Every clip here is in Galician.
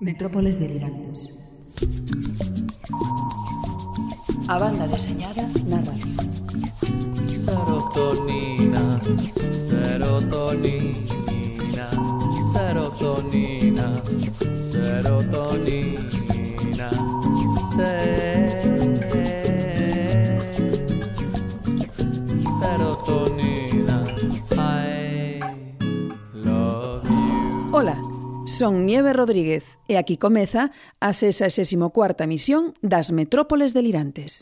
Metrópoles delirantes. A banda deseñada na radio. Serotonina, serotonina, serotonina, serotonina, serotonina. Son Nieve Rodríguez e aquí comeza a 64ª misión das Metrópoles Delirantes.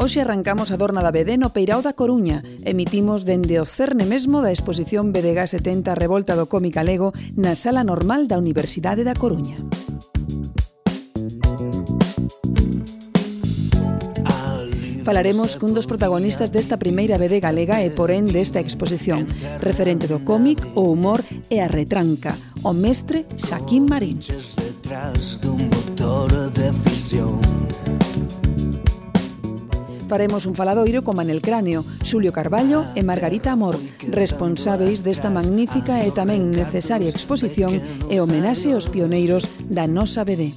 Hoxe arrancamos a Dorna da BD no Peirao da Coruña. Emitimos dende o cerne mesmo da exposición BDG 70 Revolta do cómic galego na Sala Normal da Universidade da Coruña. falaremos cun dos protagonistas desta primeira BD galega e porén desta exposición, referente do cómic, o humor e a retranca, o mestre Xaquín Marín. Detrás dun motor de fisión faremos un faladoiro con Manel Cráneo, Xulio Carballo e Margarita Amor, responsáveis desta magnífica e tamén necesaria exposición e homenaxe aos pioneiros da nosa BD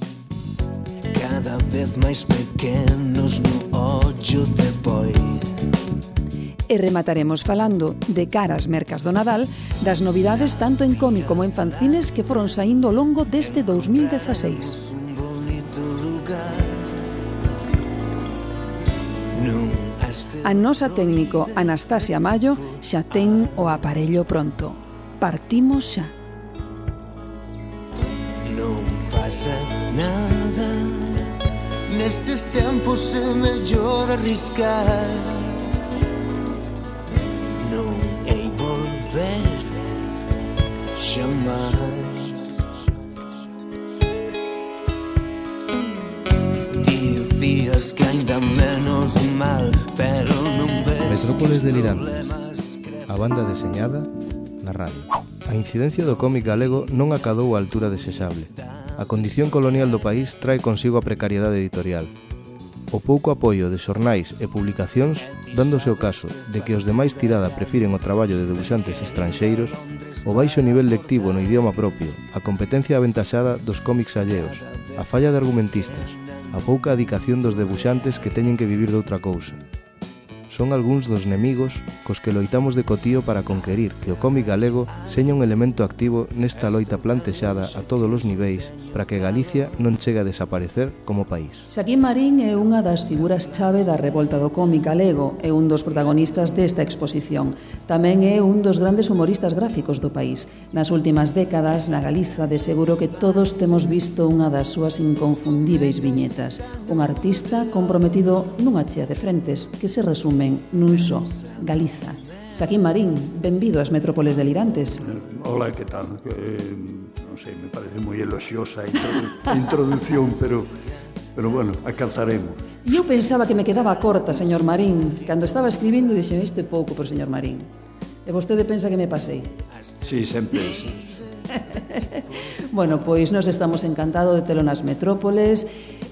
cada vez máis pequenos no ollo de boi. E remataremos falando de caras mercas do Nadal das novidades tanto en cómic como en fanzines que foron saindo ao longo deste 2016. A nosa técnico Anastasia Mayo xa ten o aparello pronto. Partimos xa. Non pasa nada nestes tempos é mellor arriscar. Non hei volver xamais Dicías que ainda menos mal Pero non ves Metrópoles delirantes A banda deseñada na radio. A incidencia do cómic galego non acadou a altura desexable. A condición colonial do país trae consigo a precariedade editorial, o pouco apoio de xornais e publicacións dándose o caso de que os demais tirada prefiren o traballo de debuxantes estranxeiros, o baixo nivel lectivo no idioma propio, a competencia aventaxada dos cómics alleos, a falla de argumentistas, a pouca adicación dos debuxantes que teñen que vivir de outra cousa, son algúns dos nemigos cos que loitamos de cotío para conquerir que o cómic galego seña un elemento activo nesta loita plantexada a todos os niveis para que Galicia non chegue a desaparecer como país. Xaquín Marín é unha das figuras chave da revolta do cómic galego e un dos protagonistas desta exposición. Tamén é un dos grandes humoristas gráficos do país. Nas últimas décadas, na Galiza, de seguro que todos temos visto unha das súas inconfundíveis viñetas. Un artista comprometido nunha chea de frentes que se resume nun só, Galiza. Saquín Marín, benvido ás metrópoles delirantes. Hola, que tal? Eh, non sei, me parece moi eloxiosa a introdución, pero pero bueno, acataremos. Eu pensaba que me quedaba corta, señor Marín. Cando estaba escribindo, dixen, isto é pouco por señor Marín. E vostede pensa que me pasei. Sí, sempre, sí. bueno, pois nos estamos encantado de telo nas metrópoles.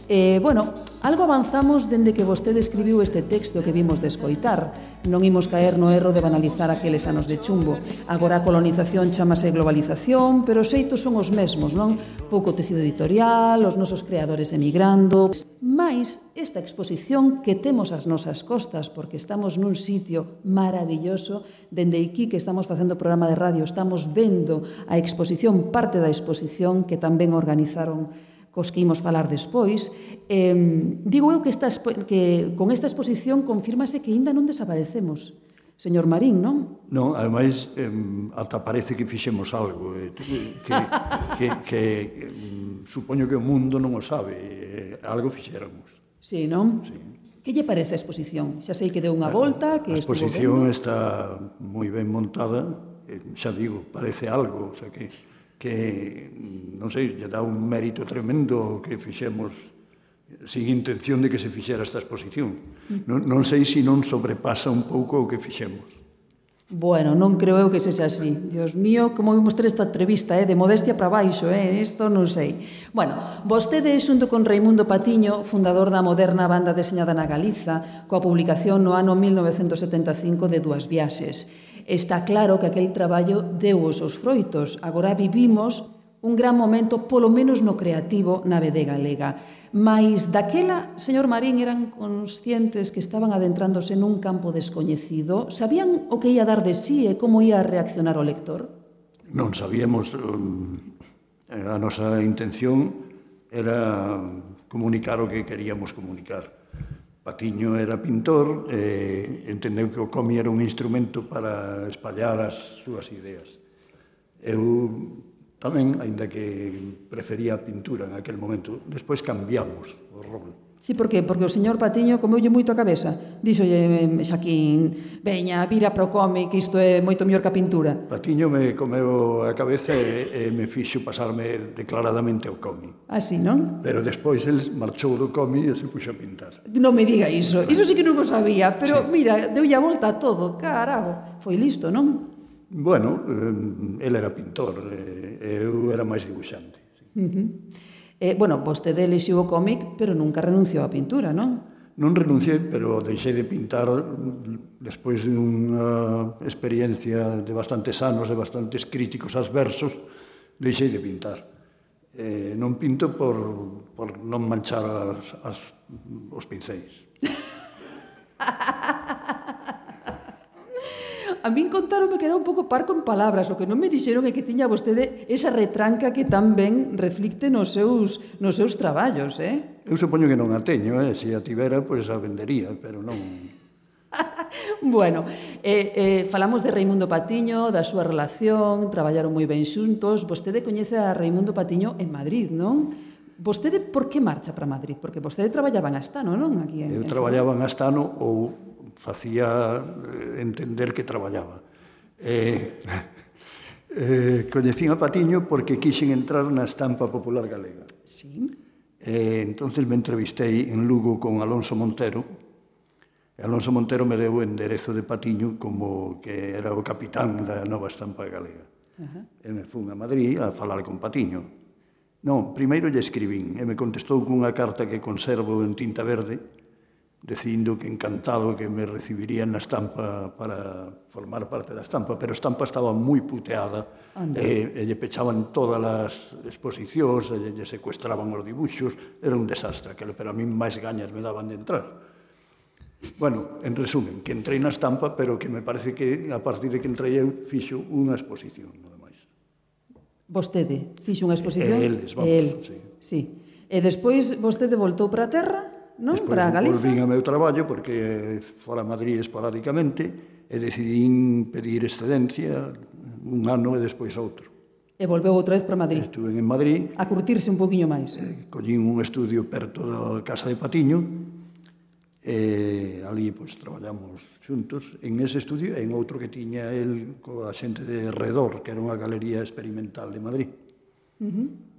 Eh, bueno, algo avanzamos dende que vostede escribiu este texto que vimos de escoitar Non imos caer no erro de banalizar aqueles anos de chumbo. Agora a colonización chamase globalización, pero os xeitos son os mesmos, non? Pouco tecido editorial, os nosos creadores emigrando... Mais esta exposición que temos ás nosas costas, porque estamos nun sitio maravilloso, dende aquí que estamos facendo programa de radio, estamos vendo a exposición, parte da exposición que tamén organizaron cos que imos falar despois, eh, digo eu que, esta, que con esta exposición confírmase que aínda non desaparecemos. Señor Marín, non? Non, ademais, eh, ata parece que fixemos algo, eh, que, que, que, que eh, supoño que o mundo non o sabe, eh, algo fixéramos. Sí, non? Sí. Que lle parece a exposición? Xa sei que deu unha ah, volta, que A exposición está moi ben montada, eh, xa digo, parece algo, o sea que que, mm, non sei, lle dá un mérito tremendo que fixemos sin intención de que se fixera esta exposición. Non, non sei se non sobrepasa un pouco o que fixemos. Bueno, non creo eu que sexa así. Dios mío, como vimos ter esta entrevista, eh? de modestia para baixo, eh? isto non sei. Bueno, vostede, xunto con Raimundo Patiño, fundador da moderna banda deseñada na Galiza, coa publicación no ano 1975 de Duas Viaxes, está claro que aquel traballo deu os seus froitos. Agora vivimos un gran momento, polo menos no creativo, na BD galega. Mais daquela, señor Marín, eran conscientes que estaban adentrándose nun campo descoñecido? Sabían o que ia dar de sí e como ia reaccionar o lector? Non sabíamos. Um, a nosa intención era comunicar o que queríamos comunicar. Patiño era pintor e entendeu que o comi era un instrumento para espallar as súas ideas. Eu tamén, aínda que prefería a pintura en aquel momento, despois cambiamos o rol Sí, por qué? Porque o señor Patiño comeulle moito a cabeza. Díxolle Xaquín, veña, vira pro cómic, isto é moito mellor que a pintura. Patiño me comeu a cabeza e, e me fixo pasarme declaradamente ao cómic. Ah, Así, non? Pero despois el marchou do cómic e se puxo a pintar. Non me diga iso. Iso sí que non o sabía, pero sí. mira, deulle a volta a todo, Carago, Foi listo, non? Bueno, eh, el era pintor, eh, eu era máis dibuixante. Sí. Uh -huh. Eh, bueno, vostede lexiu o cómic, pero nunca renunciou á pintura, non? Non renunciei, pero deixei de pintar despois de unha experiencia de bastantes anos, de bastantes críticos adversos, deixei de pintar. Eh, non pinto por, por non manchar as, as, os pinceis. A min contaronme que era un pouco parco en palabras, o que non me dixeron é que tiña vostede esa retranca que tan ben reflicte nos seus, nos seus traballos, eh? Eu supoño que non a teño, eh? se a tivera, pois a vendería, pero non... bueno, eh, eh, falamos de Raimundo Patiño, da súa relación, traballaron moi ben xuntos. Vostede coñece a Raimundo Patiño en Madrid, non? Vostede por que marcha para Madrid? Porque vostede traballaba en Astano, non? Aquí en, eu traballaba en Astano ou facía eh, entender que traballaba. Eh, eh, coñecín a Patiño porque quixen entrar na estampa popular galega. Sí. Eh, entonces me entrevistei en Lugo con Alonso Montero. Alonso Montero me deu o enderezo de Patiño como que era o capitán da nova estampa galega. Uh -huh. E me fun a Madrid a falar con Patiño. Non, primeiro lle escribín e me contestou cunha carta que conservo en tinta verde, dicindo que encantado que me recibirían na estampa para formar parte da estampa, pero a estampa estaba moi puteada e, e lle pechaban todas as exposicións, e lle secuestraban os dibuxos, era un desastre, que, pero a mí máis gañas me daban de entrar. Bueno, en resumen, que entrei na estampa, pero que me parece que a partir de que entrei eu fixo unha exposición, non máis. Vostede fixo unha exposición? E, eles, vamos, e el, sí. sí. E despois vostede voltou para a terra non Despois, para Galicia. Despois ao meu traballo, porque fora a Madrid esporádicamente, e decidín pedir excedencia un ano e despois outro. E volveu outra vez para Madrid. Estuve en Madrid. A curtirse un poquinho máis. Eh, collín un estudio perto da casa de Patiño, e ali pois, traballamos xuntos en ese estudio e en outro que tiña el coa xente de redor, que era unha galería experimental de Madrid. Uh -huh.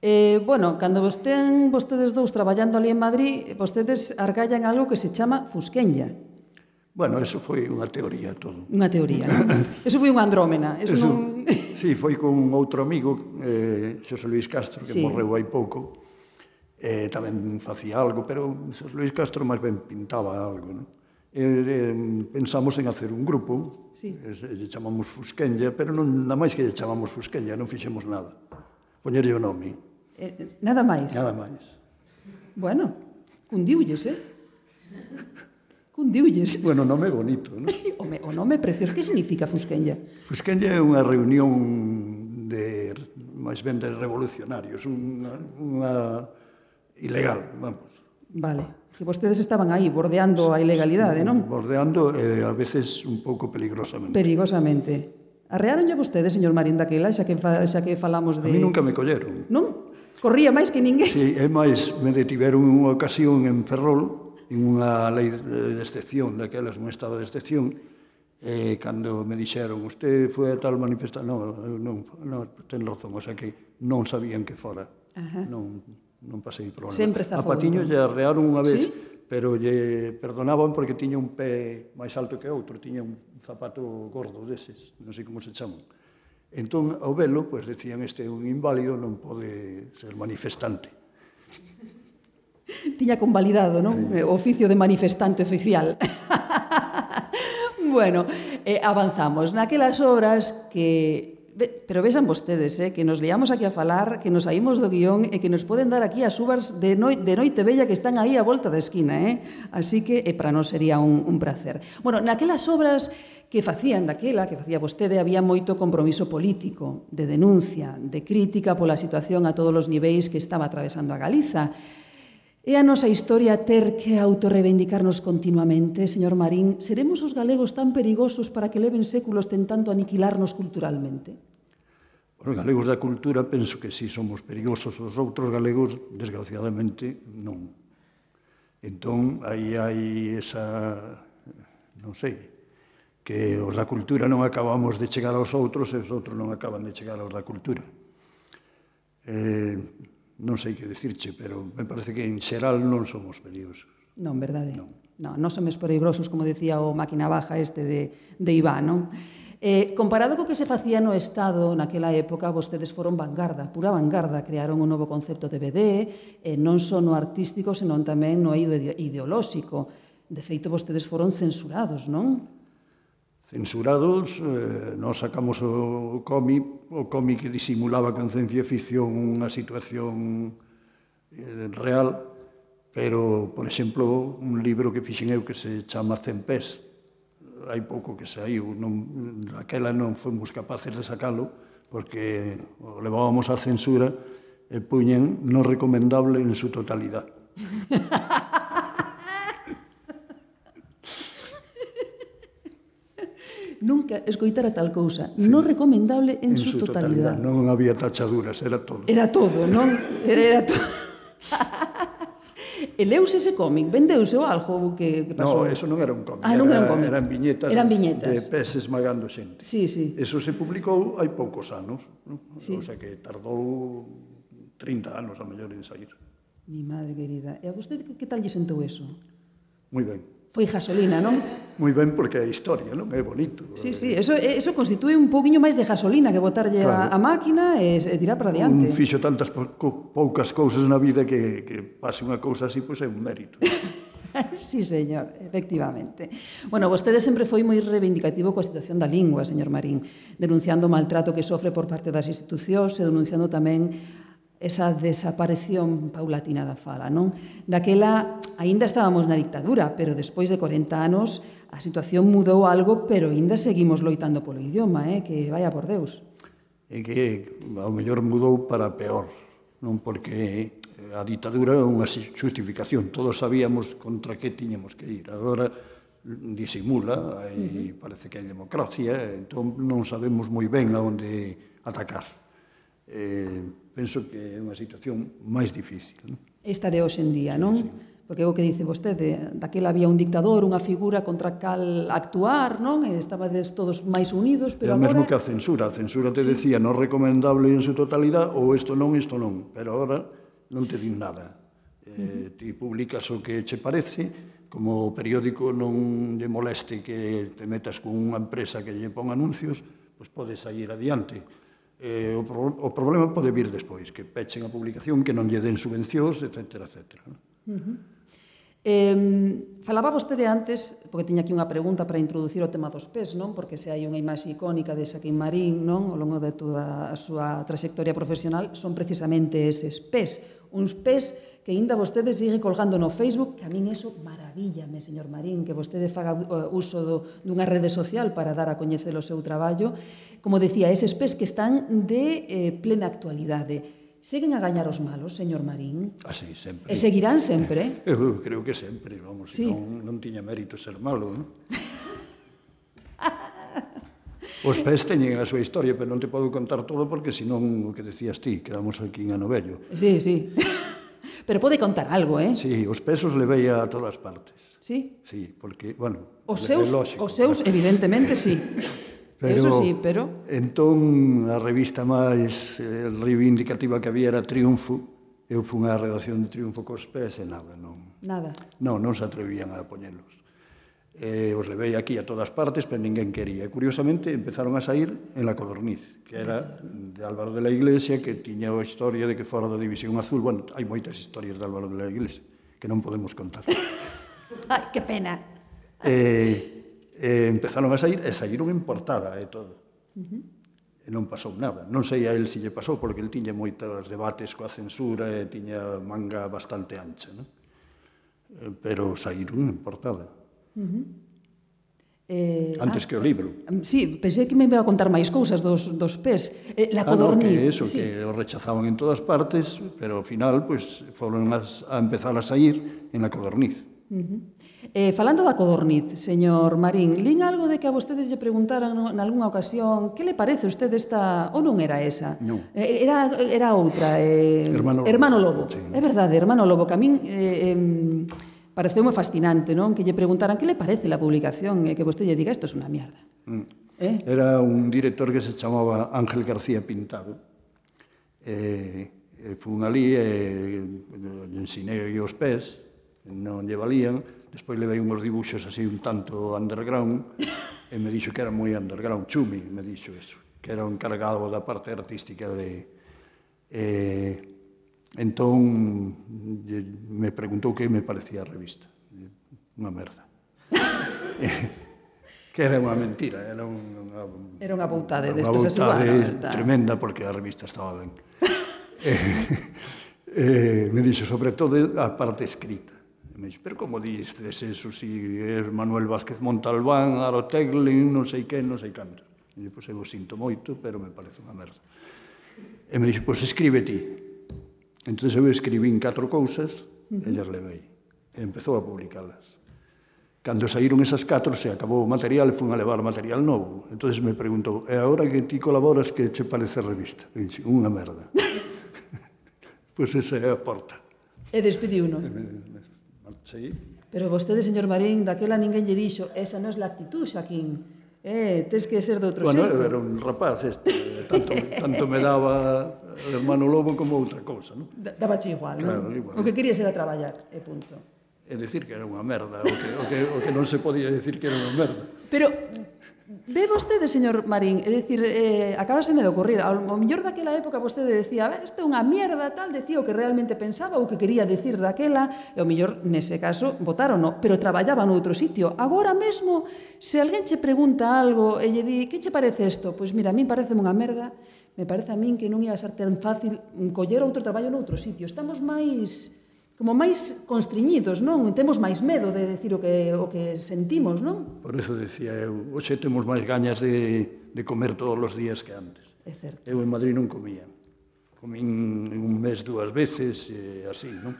Eh, bueno, cando vos ten vostedes dous traballando ali en Madrid, vostedes argallan algo que se chama fusqueña. Bueno, eso foi unha teoría todo. Unha teoría, non? Eso foi unha andrómena. Eso, eso non... sí, foi con un outro amigo, eh, Xosé Luis Castro, que sí. morreu hai pouco. Eh, tamén facía algo, pero Xosé Luis Castro máis ben pintaba algo, non? Eh, eh, pensamos en hacer un grupo, sí. eh, lle chamamos Fusquenlla, pero non, nada máis que lle chamamos Fusquenlla, non fixemos nada. Poñerlle o nome. Eh, nada máis? Nada máis. Bueno, cundiulles, eh? Cundiulles. Bueno, nome bonito, non? Home, o nome precioso. Que significa Fusquenlla? Fusquenlla é unha reunión de máis ben de revolucionarios, unha, unha ilegal, vamos. Vale, que vostedes estaban aí bordeando a ilegalidade, non? Bordeando eh, a veces un pouco peligrosamente. Perigosamente. Arrearonlle vostedes, señor Marín, daquela, xa que, fa, xa que falamos de... A mí nunca me colleron. Non? Corría máis que ninguén. Sí, é máis, me detiveron unha ocasión en Ferrol, en unha lei de excepción, daquelas un estado de excepción, e cando me dixeron, usted foi a tal manifestación, non, non, non, ten razón, o sea que non sabían que fora. Ajá. Non, non pasei problema. Sempre zafou, a Patiño lle arrearon unha vez, ¿Sí? pero lle perdonaban porque tiña un pé máis alto que outro, tiña un zapato gordo deses, non sei como se chaman. Entón, ao velo, pois, decían, este é un inválido, non pode ser manifestante. Tiña convalidado, non? Sí. Eh, o oficio de manifestante oficial. bueno, eh, avanzamos. Naquelas obras que Pero vexan vostedes, eh, que nos liamos aquí a falar, que nos saímos do guión e que nos poden dar aquí as uvas de, noi, de noite bella que están aí a volta da esquina. Eh? Así que eh, para nós sería un, un placer. Bueno, naquelas obras que facían daquela, que facía vostede, había moito compromiso político, de denuncia, de crítica pola situación a todos os niveis que estaba atravesando a Galiza. E a nosa historia ter que autorreivindicarnos continuamente, señor Marín, seremos os galegos tan perigosos para que leven séculos tentando aniquilarnos culturalmente? Os galegos da cultura penso que si somos perigosos os outros galegos, desgraciadamente, non. Entón, aí hai esa, non sei, que os da cultura non acabamos de chegar aos outros e os outros non acaban de chegar aos da cultura. Eh, non sei que decirche, pero me parece que en xeral non somos perigosos. Non, verdade? Non. Non, non somos perigosos, como decía o máquina baja este de, de Iván, non? Eh, comparado co que se facía no Estado naquela época, vostedes foron vanguarda, pura vanguarda, crearon un novo concepto de BD, eh, non só no artístico, senón tamén no ideolóxico. De feito, vostedes foron censurados, non? Censurados, eh, nós sacamos o cómic, o cómic que disimulaba con ciencia ficción unha situación eh, real, pero, por exemplo, un libro que fixen eu que se chama Cempés, hai pouco que saiu, non, daquela non fomos capaces de sacalo, porque o levábamos a censura e puñen non recomendable en su totalidade. Nunca escoitara tal cousa, sí. non recomendable en, en su, su totalidade. totalidade. Non había tachaduras, era todo. Era todo, non? Era, era todo. E leuse ese cómic? Vendeuse ou algo que, que pasou? No, eso non era un cómic. Ah, non era, un cómic. Eran viñetas, eran viñetas. de pés magando xente. Sí, sí. Eso se publicou hai poucos anos. No? Sí. O sea que tardou 30 anos a mellor en sair. Mi madre querida. E a vostede que tal lle sentou eso? Moi ben foi gasolina, non? Moi ben, porque é historia, non? É bonito. Sí, sí, eso, eso constitúe un pouquiño máis de gasolina que botarlle claro. a, a máquina e, e tirar para diante. Un fixo tantas pou, poucas cousas na vida que, que pase unha cousa así, pois pues, é un mérito. sí, señor, efectivamente. Bueno, vostede sempre foi moi reivindicativo coa situación da lingua, señor Marín, denunciando o maltrato que sofre por parte das institucións e denunciando tamén esa desaparición paulatina da fala, non? Daquela aínda estábamos na dictadura, pero despois de 40 anos a situación mudou algo, pero aínda seguimos loitando polo idioma, eh, que vaya por Deus. É que ao mellor mudou para peor, non porque a ditadura é unha justificación, todos sabíamos contra que tiñemos que ir. Agora disimula, e parece que hai democracia, entón non sabemos moi ben a onde atacar. Eh, penso que é unha situación máis difícil. Non? Esta de hoxe en día, non? Sí. Porque o que dice vostede, daquela había un dictador, unha figura contra cal actuar, non? E estabades todos máis unidos, pero é o agora... mesmo que a censura. A censura te sí. decía non recomendable en su totalidade ou isto non, isto non. Pero agora non te din nada. Eh, uh -huh. ti publicas o que che parece, como o periódico non lle moleste que te metas con unha empresa que lle pon anuncios, pois pues podes sair adiante Eh, o, pro, o problema pode vir despois, que pechen a publicación, que non lle den subvencións, etc. etc. Uh -huh. Eh, falaba vostede antes, porque tiña aquí unha pregunta para introducir o tema dos pés, non? Porque se hai unha imaxe icónica de Xaquín Marín, non? Ao longo de toda a súa trayectoria profesional, son precisamente eses pés. Uns pés que ainda vostede sigue colgando no Facebook, que a min eso maravíllame, señor Marín, que vostede faga eh, uso do, dunha rede social para dar a coñecer o seu traballo. Como decía, eses pés que están de eh, plena actualidade. Seguen a gañar os malos, señor Marín? Ah, Así, sempre. E seguirán sempre? Eh? Eu creo que sempre, vamos, sí. non, non tiña mérito ser malo, non? Os pés teñen a súa historia, pero non te podo contar todo porque senón o que decías ti, quedamos aquí en Anovello. Sí, sí. Pero pode contar algo, eh? Sí, os pesos levei a todas partes. Sí? Sí, porque, bueno, os seus, lógico, os seus evidentemente, sí. Pero, Eso sí, pero... Entón, a revista máis eh, reivindicativa que había era Triunfo. Eu fui unha redacción de Triunfo cos pés e nada, non... Nada. Non, non se atrevían a poñelos eh, os levei aquí a todas partes, pero ninguén quería. E, curiosamente, empezaron a sair en la Codorniz, que era de Álvaro de la Iglesia, que tiña a historia de que fora da División Azul. Bueno, hai moitas historias de Álvaro de la Iglesia que non podemos contar. Ai, que pena. Eh, eh, empezaron a sair, e saíron en portada e eh, todo. Uh -huh e non pasou nada. Non sei a el se lle pasou, porque el tiña moitos debates coa censura e tiña manga bastante ancha, non? Eh, pero saíron en portada. Uh -huh. Eh, Antes ah, que o libro. Mm, sí, pensei que me iba a contar máis cousas dos, dos pés. Eh, la codorniz. Ah, no, que eso, sí. que o rechazaban en todas partes, pero ao final pues, foron as, a empezar a sair en la codorniz. Uh -huh. eh, falando da codorniz, señor Marín, lín algo de que a vostedes lle preguntaran en algunha ocasión que le parece a usted esta... ou non era esa? No. Eh, era, era outra. Eh, hermano, hermano Lobo. Lobo. Sí. É verdade, Hermano Lobo, que a min... Eh, eh, pareceume fascinante, non? Que lle preguntaran que le parece a publicación e que vostede lle diga isto é es unha mierda. Mm. Eh? Era un director que se chamaba Ángel García Pintado. Eh, eh, fun ali e eh, ensinei os pés, non lle valían, despois levei unhos dibuxos así un tanto underground e me dixo que era moi underground, chumi, me dixo eso, que era o encargado da parte artística de... Eh, Entón, me preguntou que me parecía a revista. Unha merda. que era unha mentira, era unha... Era unha boutade destes a súa. tremenda, porque a revista estaba ben. eh, eh, me dixo, sobre todo, a parte escrita. E me dixo, pero como dices eso, si é Manuel Vázquez Montalbán, Aro Teglin, non sei que, non sei canto. E dixo, pois eu sinto moito, pero me parece unha merda. E me dixo, pois escribe ti. Entón eu escribín catro cousas uh -huh. e llas levei. E empezou a publicalas. Cando saíron esas catro, se acabou o material, fun a levar material novo. Entón me preguntou, e agora que ti colaboras, que che parece a revista? E dixi, unha merda. pois pues esa é a porta. E despediu, non? E me, me, me, sí. Pero vostede, señor Marín, daquela ninguén lle dixo, esa non é a actitud, Xaquín Eh, tes que ser de outro bueno, xeito. Bueno, era un rapaz este, tanto, tanto me daba o hermano lobo como outra cousa, non? Daba igual, claro, non? Igual. O que querías era traballar, e punto. É dicir que era unha merda, o que, o que, o que non se podía dicir que era unha merda. Pero Ve vostede, señor Marín, é dicir, eh, acabaseme de ocurrir, ao, ao mellor daquela época vostede decía, isto é unha mierda, tal, decía o que realmente pensaba ou que quería decir daquela, e ao mellor, nese caso, votaron, no, pero traballaba noutro sitio. Agora mesmo, se alguén che pregunta algo e lle di, que che parece isto? Pois mira, a min parece unha merda, me parece a min que non ia ser tan fácil coller outro traballo noutro sitio. Estamos máis como máis constriñidos, non? Temos máis medo de decir o que, o que sentimos, non? Por eso decía eu, hoxe temos máis gañas de, de comer todos os días que antes. É certo. Eu en Madrid non comía. Comín un mes dúas veces, eh, así, non?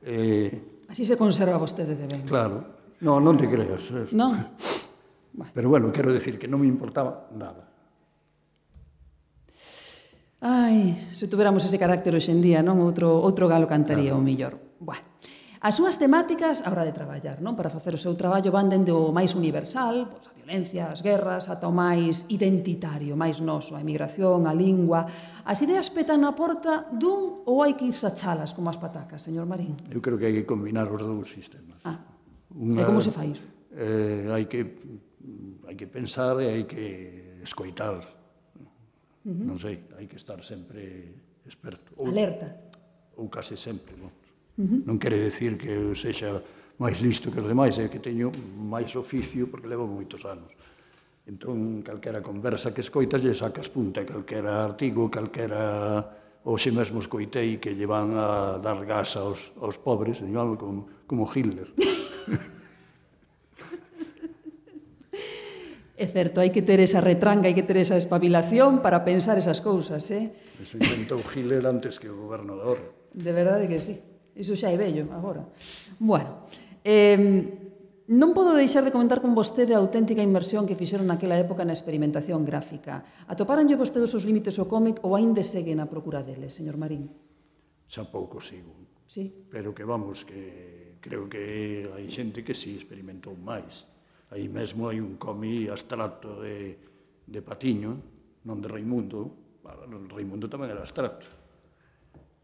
Eh, así se conserva vostede de ben. Claro. No, non te creas. Eh. Non? Pero bueno, quero decir que non me importaba nada. Ai, se tuveramos ese carácter hoxendía, non? Outro, outro galo cantaría claro. o millor. Bueno. As súas temáticas, a hora de traballar, non? Para facer o seu traballo van dende o máis universal, pois, a violencia, as guerras, ata o máis identitario, máis noso, a emigración, a lingua. As ideas petan na porta dun ou hai que irse a como as patacas, señor Marín? Eu creo que hai que combinar os dous sistemas. Ah. Unha, e como se fai iso? Eh, hai que hai que pensar e hai que escoitar Uh -huh. Non sei, hai que estar sempre experto. Ou, Alerta. Ou case sempre, vamos. Uh -huh. Non quere decir que eu sexa máis listo que os demais, é que teño máis oficio porque levo moitos anos. Entón, calquera conversa que escoitas lle sacas punta, calquera artigo, calquera hoxe mesmo escoitei que lle van a dar gas aos, aos pobres, como, como Hitler. É certo, hai que ter esa retranca, hai que ter esa espabilación para pensar esas cousas, eh? Eso inventou Hitler antes que o goberno de ahora. De verdade que sí. Iso xa é bello agora. Bueno, eh, Non podo deixar de comentar con vostede a auténtica inmersión que fixeron naquela época na experimentación gráfica. Atoparanlle vostedes os límites ao cómic ou aínde seguen a procura deles, señor Marín? Xa pouco sigo. Sí. Pero que vamos, que creo que hai xente que si sí experimentou máis aí mesmo hai un comi abstracto de, de Patiño, non de Raimundo, Raimundo tamén era abstracto,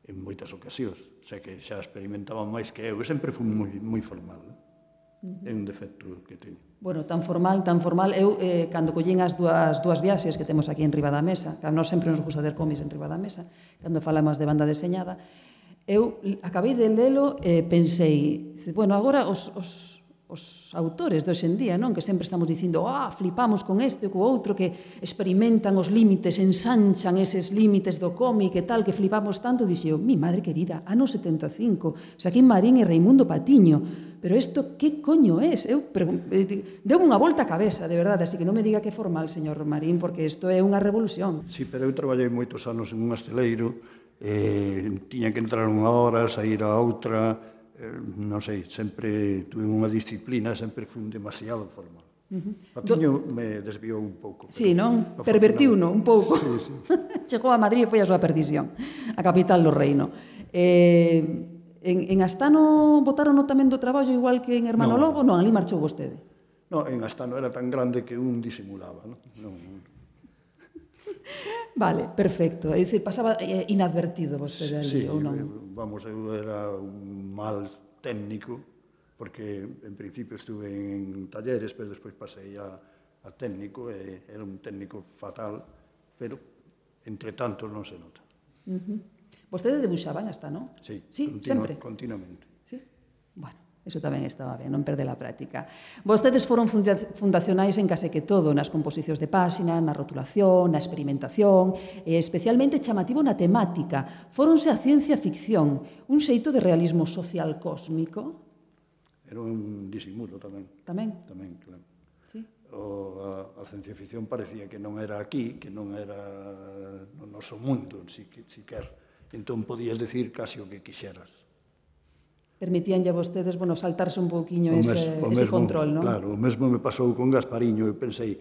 en moitas ocasións, xa que xa experimentaba máis que eu, eu sempre fui moi, moi formal, é un defecto que teño. Bueno, tan formal, tan formal, eu eh, cando collín as dúas, dúas viaxes que temos aquí en riba da mesa, que a nós sempre nos gusta ter comis en riba da mesa, cando falamos de banda deseñada, eu acabei de lelo e eh, pensei, bueno, agora os, os os autores de hoxendía, non? Que sempre estamos dicindo, ah, flipamos con este ou co outro, que experimentan os límites, ensanchan eses límites do cómic e tal, que flipamos tanto, dixo, mi madre querida, ano 75, Saquín Marín e Raimundo Patiño, pero isto que coño é? Eu eh, deu unha volta a cabeza, de verdade, así que non me diga que é formal, señor Marín, porque isto é unha revolución. Sí, pero eu traballei moitos anos en un asteleiro, eh, tiña que entrar unha hora, sair a outra, eh, non sei, sempre tuve unha disciplina, sempre fui un demasiado formal. Uh -huh. Patiño Do... me desviou un pouco. Sí, non? Pervertiu, non? Un pouco. Sí, sí. Chegou a Madrid e foi a súa perdición, a capital do reino. Eh, en, en Astano votaron tamén do traballo igual que en Hermano no. Lobo? Non, ali marchou vostede. No, en Astano era tan grande que un disimulaba, non? Non, Vale, perfecto. É dicir, pasaba eh, inadvertido vostede ali, sí, ou non? Eh, vamos, eu era un mal técnico, porque en principio estuve en talleres, pero despois pasei a, a técnico, e era un técnico fatal, pero entre tanto non se nota. Uh -huh. Vostede debuxaban hasta, non? Sí, sí continu sempre. continuamente. Sí? Bueno. Eso tamén estaba ben, non perde a práctica. Vostedes foron fundacionais en case que todo, nas composicións de páxina, na rotulación, na experimentación, e especialmente chamativo na temática. Fóronse a ciencia ficción, un xeito de realismo social cósmico. Era un disimulo tamén. Tamén? Tamén, claro. Sí. O, a, a ciencia ficción parecía que non era aquí, que non era no noso mundo, si, si quer. Entón podías decir casi o que quixeras permitíanlle a vostedes bueno, saltarse un pouquiño o ese, mes, ese mesmo, control, non? Claro, o mesmo me pasou con Gaspariño e pensei,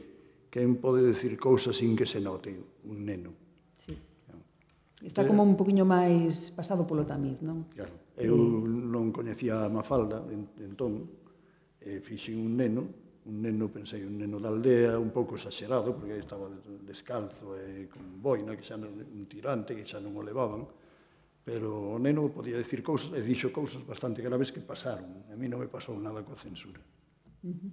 quen pode decir cousas sin que se note un neno? Sí. Está eh, como un poquinho máis pasado polo tamiz, non? Claro. Eu non coñecía a Mafalda, entón, e fixen un neno, un neno, pensei, un neno da aldea, un pouco exagerado, porque estaba descalzo e con boina, que xa non, un tirante, que xa non o levaban, pero o neno podía decir cousas, e dixo cousas bastante graves que pasaron. A mí non me pasou nada coa censura. Uh -huh.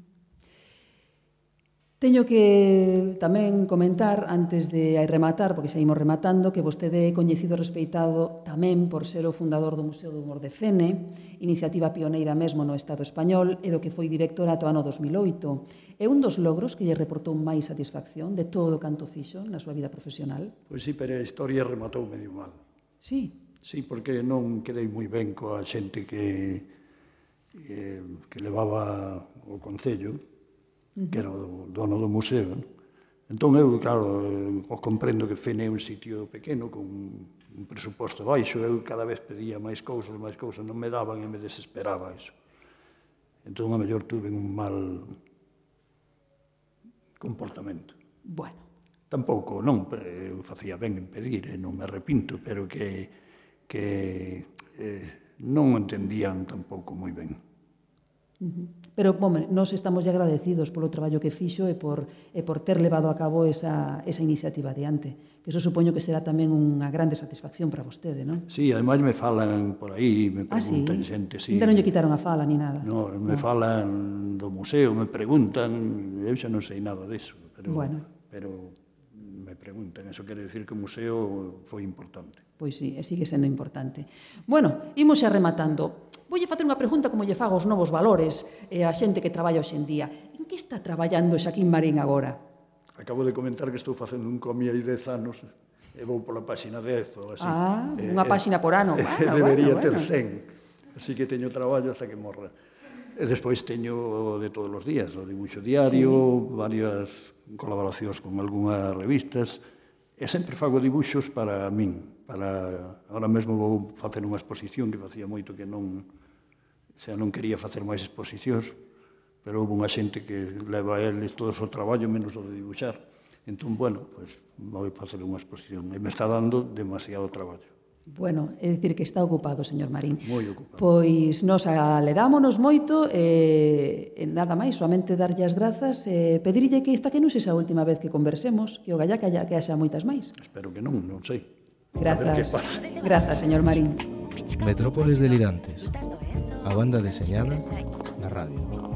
Teño que tamén comentar, antes de rematar, porque saímos rematando, que vostede é coñecido e respeitado tamén por ser o fundador do Museo do Humor de Fene, iniciativa pioneira mesmo no Estado español, e do que foi directora ato ano 2008. É un dos logros que lle reportou máis satisfacción de todo o canto fixo na súa vida profesional? Pois sí, pero a historia rematou medio mal. Sí. Sí, porque non quedei moi ben coa xente que eh, que levaba o Concello, uh -huh. que era o dono do museo. Non? Entón eu, claro, eh, o comprendo que fene un sitio pequeno con un presuposto baixo, eu cada vez pedía máis cousas, máis cousas, non me daban e me desesperaba iso. Entón, a mellor tuve un mal comportamento. Bueno. Tampouco, non, eu facía ben en pedir, eh, non me arrepinto, pero que que eh, non entendían tampouco moi ben. Pero, bom, nós estamos agradecidos polo traballo que fixo e por, e por ter levado a cabo esa, esa iniciativa adiante. Que eso supoño que será tamén unha grande satisfacción para vostede, non? Sí, ademais me falan por aí, me preguntan ah, sí? xente, sí. Ainda non lle quitaron a fala ni nada. No, me no. falan do museo, me preguntan, eu xa non sei nada deso, pero, bueno. pero preguntan. Eso quere decir que o museo foi importante. Pois sí, e sigue sendo importante. Bueno, imos xa rematando. Voulle facer unha pregunta como lle fago os novos valores e a xente que traballa hoxendía. En que está traballando Xaquín Marín agora? Acabo de comentar que estou facendo un comi aí 10 anos e vou pola páxina 10 ou así. Ah, eh, unha eh, páxina por ano. Eh, bueno, debería bueno, ter bueno. 100. Así que teño traballo hasta que morra. E despois teño de todos os días, o dibuixo diario, sí. varias colaboracións con algunhas revistas, e sempre fago dibuixos para min, para ahora mesmo vou facer unha exposición que facía moito que non xa non quería facer máis exposicións, pero houve unha xente que leva a eles todo o seu traballo menos o de dibuixar. Entón, bueno, pues, vou facer unha exposición e me está dando demasiado traballo. Bueno, é dicir que está ocupado, señor Marín. Moi ocupado. Pois nos aledámonos moito e, e nada máis, solamente darlle as grazas e pedirlle que esta que non sexa a última vez que conversemos, que o gallá que haya que haxa moitas máis. Espero que non, non sei. Grazas. Grazas, señor Marín. Metrópoles delirantes. A banda deseñada na radio.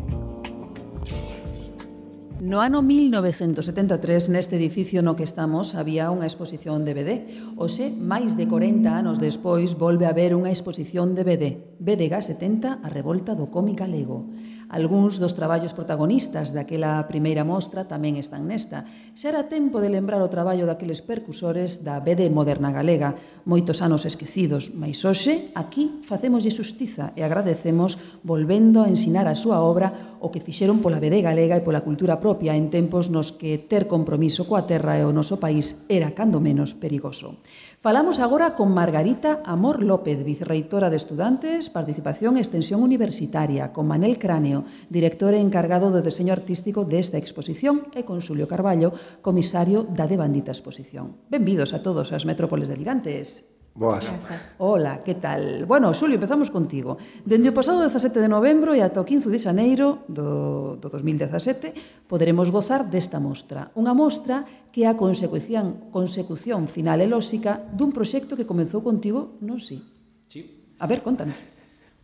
No ano 1973, neste edificio no que estamos, había unha exposición DVD. Oxe, máis de 40 anos despois, volve a haber unha exposición DVD. BDG 70, a revolta do cómic galego algúns dos traballos protagonistas daquela primeira mostra tamén están nesta. Xa era tempo de lembrar o traballo daqueles percusores da BD Moderna Galega, moitos anos esquecidos, mas hoxe aquí facemoslle xustiza e agradecemos volvendo a ensinar a súa obra o que fixeron pola BD Galega e pola cultura propia en tempos nos que ter compromiso coa terra e o noso país era cando menos perigoso. Falamos agora con Margarita Amor López, vicerreitora de Estudantes, Participación e Extensión Universitaria, con Manel Cráneo, director e encargado do deseño artístico desta exposición, e con Xulio Carballo, comisario da Devandita Exposición. Benvidos a todos as metrópoles delirantes. Boas. Hola, que tal? Bueno, Xulio, empezamos contigo. Dende o pasado 17 de novembro e ata o 15 de xaneiro do, do 2017 poderemos gozar desta mostra. Unha mostra que é a consecución, consecución final e lóxica dun proxecto que comezou contigo, non si? Sí. A ver, contame.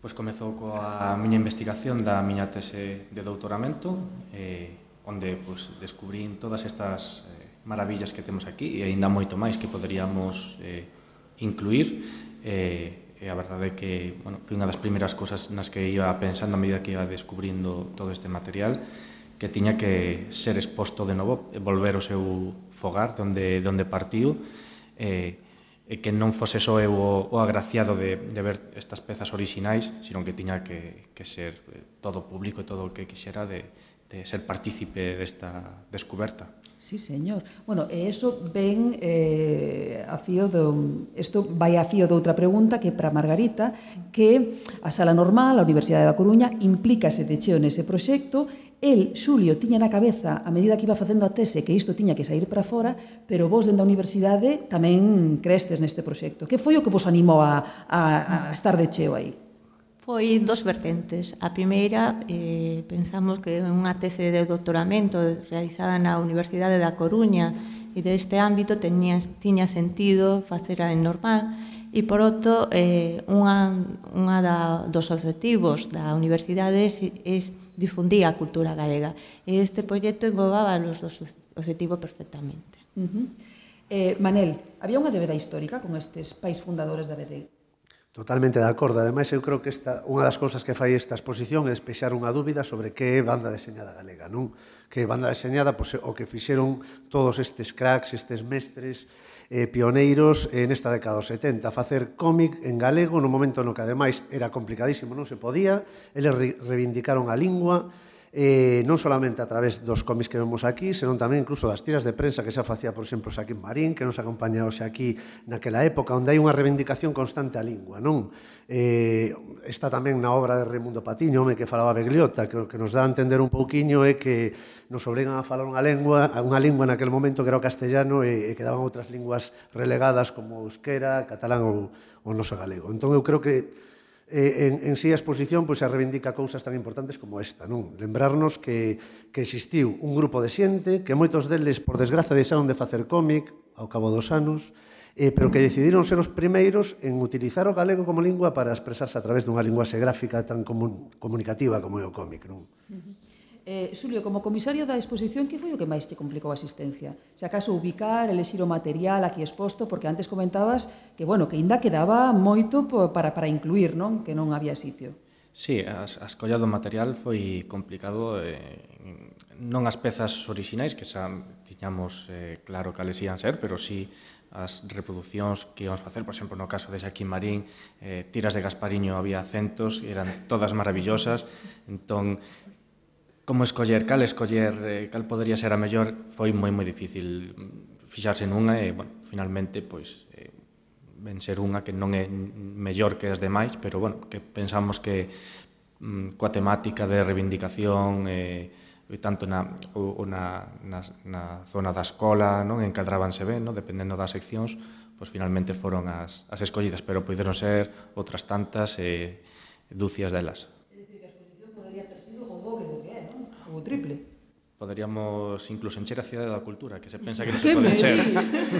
Pois comezou coa miña investigación da miña tese de doutoramento, eh, onde pois, descubrín todas estas eh, maravillas que temos aquí e aínda moito máis que poderíamos eh, incluir. Eh, e a verdade é que bueno, foi unha das primeiras cosas nas que iba pensando a medida que iba descubrindo todo este material que tiña que ser exposto de novo, eh, volver ao seu fogar donde, donde partiu, e, e que non fose só eu o, o agraciado de, de ver estas pezas orixinais, sino que tiña que, que ser eh, todo público e todo o que quixera de, de ser partícipe desta descoberta. Sí, señor. Bueno, e eso ven eh, a fío do... Isto vai a fío de outra pregunta que para Margarita, que a Sala Normal, a Universidade da Coruña, implícase de cheo nese proxecto El, Xulio, tiña na cabeza, a medida que iba facendo a tese, que isto tiña que sair para fora, pero vos dende a universidade tamén crestes neste proxecto. Que foi o que vos animou a, a, a estar de cheo aí? Foi dos vertentes. A primeira, eh, pensamos que unha tese de doutoramento realizada na Universidade da Coruña e deste ámbito tenía, tiña sentido facera en normal, e por outro, eh, unha, unha da, dos objetivos da universidade é, é difundía a cultura galega. E este proxecto englobaba os dos objetivos perfectamente. Uh -huh. eh, Manel, había unha débeda histórica con estes pais fundadores da BDI? Totalmente de acordo. Ademais, eu creo que esta, unha das cousas que fai esta exposición é despexar unha dúbida sobre que é banda deseñada galega, non? Que é banda deseñada, pois, o que fixeron todos estes cracks, estes mestres, eh, pioneiros en esta década dos 70, facer cómic en galego no momento no que ademais era complicadísimo, non se podía, eles reivindicaron a lingua, eh, non solamente a través dos cómics que vemos aquí, senón tamén incluso das tiras de prensa que xa facía, por exemplo, Saquín Marín, que nos acompaña hoxe aquí naquela época, onde hai unha reivindicación constante á lingua, non? Eh, está tamén na obra de Raimundo Patiño, home que falaba Begliota, que o que nos dá a entender un pouquiño é que nos obrigan a falar unha lengua, unha lingua naquel momento que era o castellano e, e quedaban outras linguas relegadas como o euskera, catalán ou o noso galego. Entón eu creo que eh, en, en sí a exposición pois, se reivindica cousas tan importantes como esta, non? Lembrarnos que, que existiu un grupo de xente que moitos deles, por desgraza, deixaron de facer cómic ao cabo dos anos, eh, pero que decidiron ser os primeiros en utilizar o galego como lingua para expresarse a través dunha linguaxe gráfica tan comun, comunicativa como é o cómic, non? Uh -huh. Eh, Xulio, como comisario da exposición, que foi o que máis te complicou a asistencia? Se acaso ubicar, elexir o material aquí exposto, porque antes comentabas que, bueno, que ainda quedaba moito para, para incluir, non? Que non había sitio. Sí, as, a escolla do material foi complicado eh, non as pezas orixinais que xa tiñamos eh, claro cales ian ser, pero si sí as reproducións que íamos facer, por exemplo, no caso de Xaquín Marín, eh, tiras de Gaspariño había centos, eran todas maravillosas, entón como escoller, cal escoller, eh, cal podría ser a mellor, foi moi moi difícil fixarse nunha e, bueno, finalmente, pois, eh, ven ser unha que non é mellor que as demais, pero, bueno, que pensamos que mm, coa temática de reivindicación eh, e tanto na, ou, ou na, na, na zona da escola non encadrábanse ben, non? dependendo das seccións, pois finalmente foron as, as escollidas, pero poderon ser outras tantas e eh, dúcias delas ou o triple. Poderíamos incluso encher a cidade da cultura, que se pensa que non se pode encher.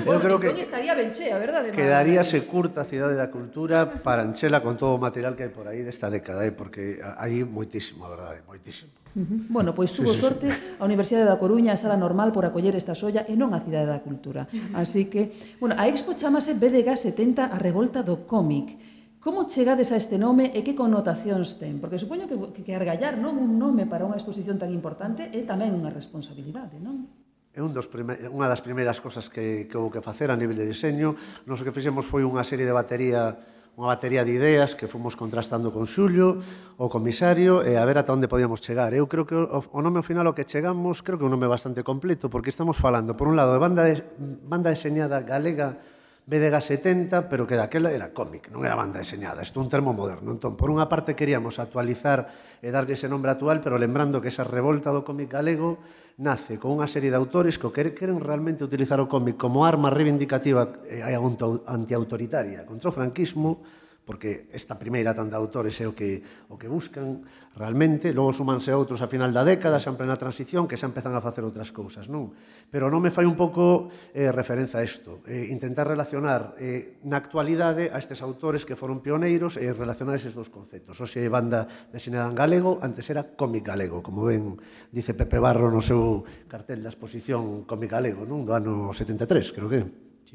Eu creo que estaría ben chea, verdade? Quedaríase curta a cidade da cultura para enchela con todo o material que hai por aí desta década, eh? porque hai moitísimo, verdade, moitísimo. Uh -huh. Bueno, pois tuvo sí, sí, sorte sí. a Universidade da Coruña, a sala normal por acoller esta solla e non a Cidade da Cultura. Así que, bueno, a Expo chamase BDG 70 a revolta do cómic Como chegades a este nome e que connotacións ten? Porque supoño que, que, que argallar non un nome para unha exposición tan importante é tamén unha responsabilidade, non? É un dos prime... unha das primeiras cosas que, que houve que facer a nivel de diseño. Nos o que fixemos foi unha serie de batería unha batería de ideas que fomos contrastando con Xulio, o comisario, e a ver ata onde podíamos chegar. Eu creo que o, o nome ao final ao que chegamos, creo que é un nome bastante completo, porque estamos falando, por un lado, de banda, de, banda deseñada galega BDG 70, pero que daquela era cómic, non era banda deseñada, isto un termo moderno. Entón, por unha parte queríamos actualizar e darlle ese nombre actual, pero lembrando que esa revolta do cómic galego nace con unha serie de autores que queren realmente utilizar o cómic como arma reivindicativa e antiautoritaria contra o franquismo, porque esta primeira tanda de autores é o que, o que buscan realmente, logo sumanse outros a final da década, xa en plena transición, que xa empezan a facer outras cousas, non? Pero non me fai un pouco eh, referencia a isto, eh, intentar relacionar eh, na actualidade a estes autores que foron pioneiros e eh, relacionar eses dos conceptos. Oxe, banda desinada en galego, antes era cómic galego, como ben dice Pepe Barro no seu cartel da exposición cómic galego, non? Do ano 73, creo que. Sí.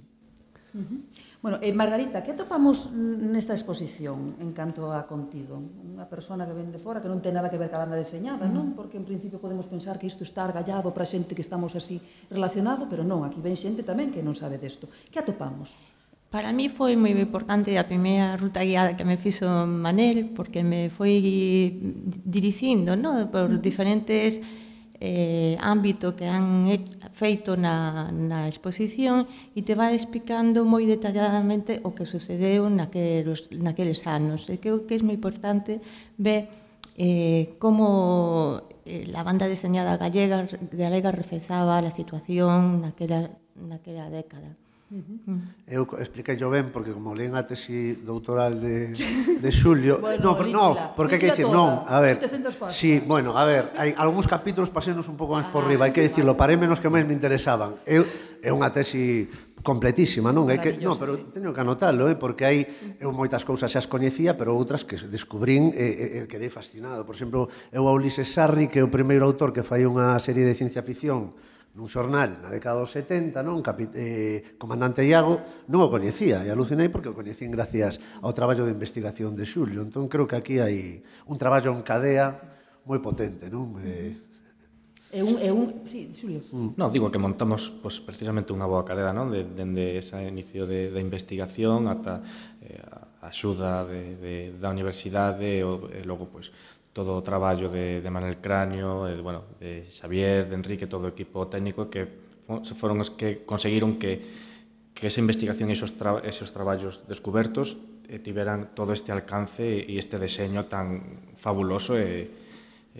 Uh -huh. Bueno, e Margarita, que atopamos nesta exposición en canto a contido? Unha persona que ven de fora que non ten nada que ver cada deseñada, mm. non? Porque en principio podemos pensar que isto está argallado para xente que estamos así relacionado, pero non, aquí ven xente tamén que non sabe desto. Que atopamos? Para mí foi moi importante a primeira ruta guiada que me fixo Manel, porque me foi dirixindo, non? Por diferentes eh, ámbito que han feito na, na exposición e te vai explicando moi detalladamente o que sucedeu naqueles, naqueles anos. E creo que é moi importante ver eh, como eh, a banda deseñada gallega, galega reflexaba a situación naquela, naquela década. Uh -huh. Eu expliquei ben porque como leen a tesi doutoral de, de Xulio, bueno, no, pero, no, porque hai que dicir, non, a ver. Si, sí, bueno, a ver, hai algúns capítulos pasenos un pouco máis por riba, hai que dicirlo, parei menos que máis me interesaban. Eu é unha tesi completísima, non? É que non, pero sí. teño que anotalo, eh, porque hai eu moitas cousas xa as coñecía, pero outras que descubrín e eh, eh, quedei fascinado. Por exemplo, eu a Ulises Sarri, que é o primeiro autor que fai unha serie de ciencia ficción nun xornal na década dos 70, non? Capit eh, comandante Iago non o coñecía e alucinei porque o coñecín gracias ao traballo de investigación de Xulio. Entón creo que aquí hai un traballo en cadea moi potente, non? Eh, É un, é un, sí, Xulio. Mm. No, digo que montamos pues, precisamente unha boa cadea, non? De, dende ese inicio de, de investigación ata eh, a axuda de, de, da universidade e, e logo, pois, pues, todo o traballo de, de Manuel Cráneo, de, bueno, de Xavier, de Enrique, todo o equipo técnico que foron os que conseguiron que, que esa investigación e esos, tra, esos traballos descubertos eh, tiveran todo este alcance e este deseño tan fabuloso e eh,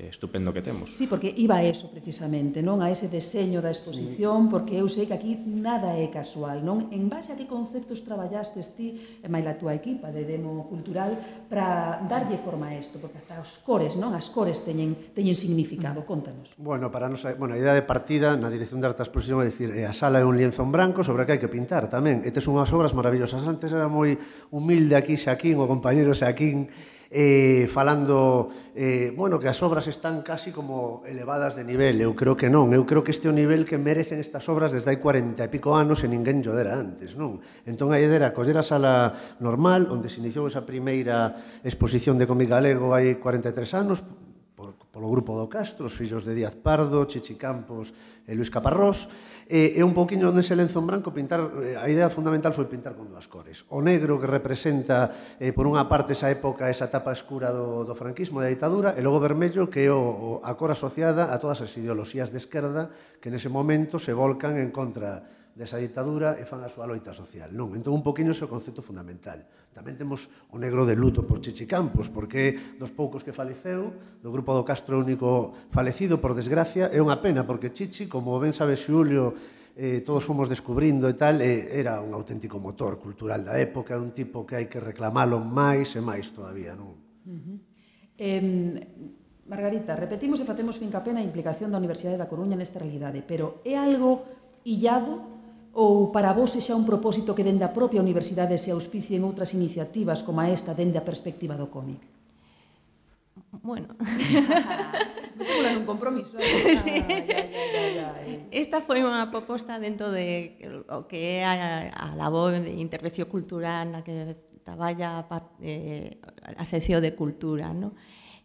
estupendo que temos. Sí, porque iba a eso precisamente, non a ese deseño da exposición, porque eu sei que aquí nada é casual, non? En base a que conceptos traballastes ti e máis a túa equipa de demo cultural para darlle forma a isto, porque hasta os cores, non? As cores teñen teñen significado, contanos. Bueno, para nos, bueno, a idea de partida na dirección de arte da exposición é dicir, eh, a sala é un lienzo en branco sobre a que hai que pintar tamén. E tes unhas obras maravillosas. Antes era moi humilde aquí Xaquín, o compañeiro Xaquín, eh, falando eh, bueno, que as obras están casi como elevadas de nivel. Eu creo que non. Eu creo que este é o nivel que merecen estas obras desde hai 40 e pico anos e ninguén yo dera antes. Non? Entón, aí dera coller a sala normal, onde se iniciou esa primeira exposición de cómic galego hai 43 anos, por, polo grupo do Castro, os fillos de Díaz Pardo, Chichi Campos e Luis Caparrós, E, e un pouquiño onde se lenzo en branco pintar, eh, a idea fundamental foi pintar con dúas cores. O negro que representa eh, por unha parte esa época, esa etapa escura do, do franquismo, da ditadura, e logo vermello que é o, o, a cor asociada a todas as ideoloxías de esquerda que nese momento se volcan en contra desa ditadura e fan a súa loita social. Non, entón un poquinho ese o concepto fundamental. Tamén temos o negro de luto por Chichi Campos, porque dos poucos que faleceu, do grupo do Castro único falecido, por desgracia, é unha pena, porque Chichi, como ben sabe Xulio, eh, todos fomos descubrindo e tal, eh, era un auténtico motor cultural da época, un tipo que hai que reclamalo máis e máis todavía, non? Uh -huh. eh, Margarita, repetimos e facemos fincapé na implicación da Universidade da Coruña nesta realidade, pero é algo illado ou para vos xa un propósito que dende a propia universidade se auspicien outras iniciativas como esta dende a perspectiva do cómic? Bueno. Metemos nun compromiso. Eh? Sí. Ah, ay, ay, ay, eh. Esta foi unha proposta dentro de o que é a, a labor de intervención cultural na que traballa a, eh, a sección de cultura, non?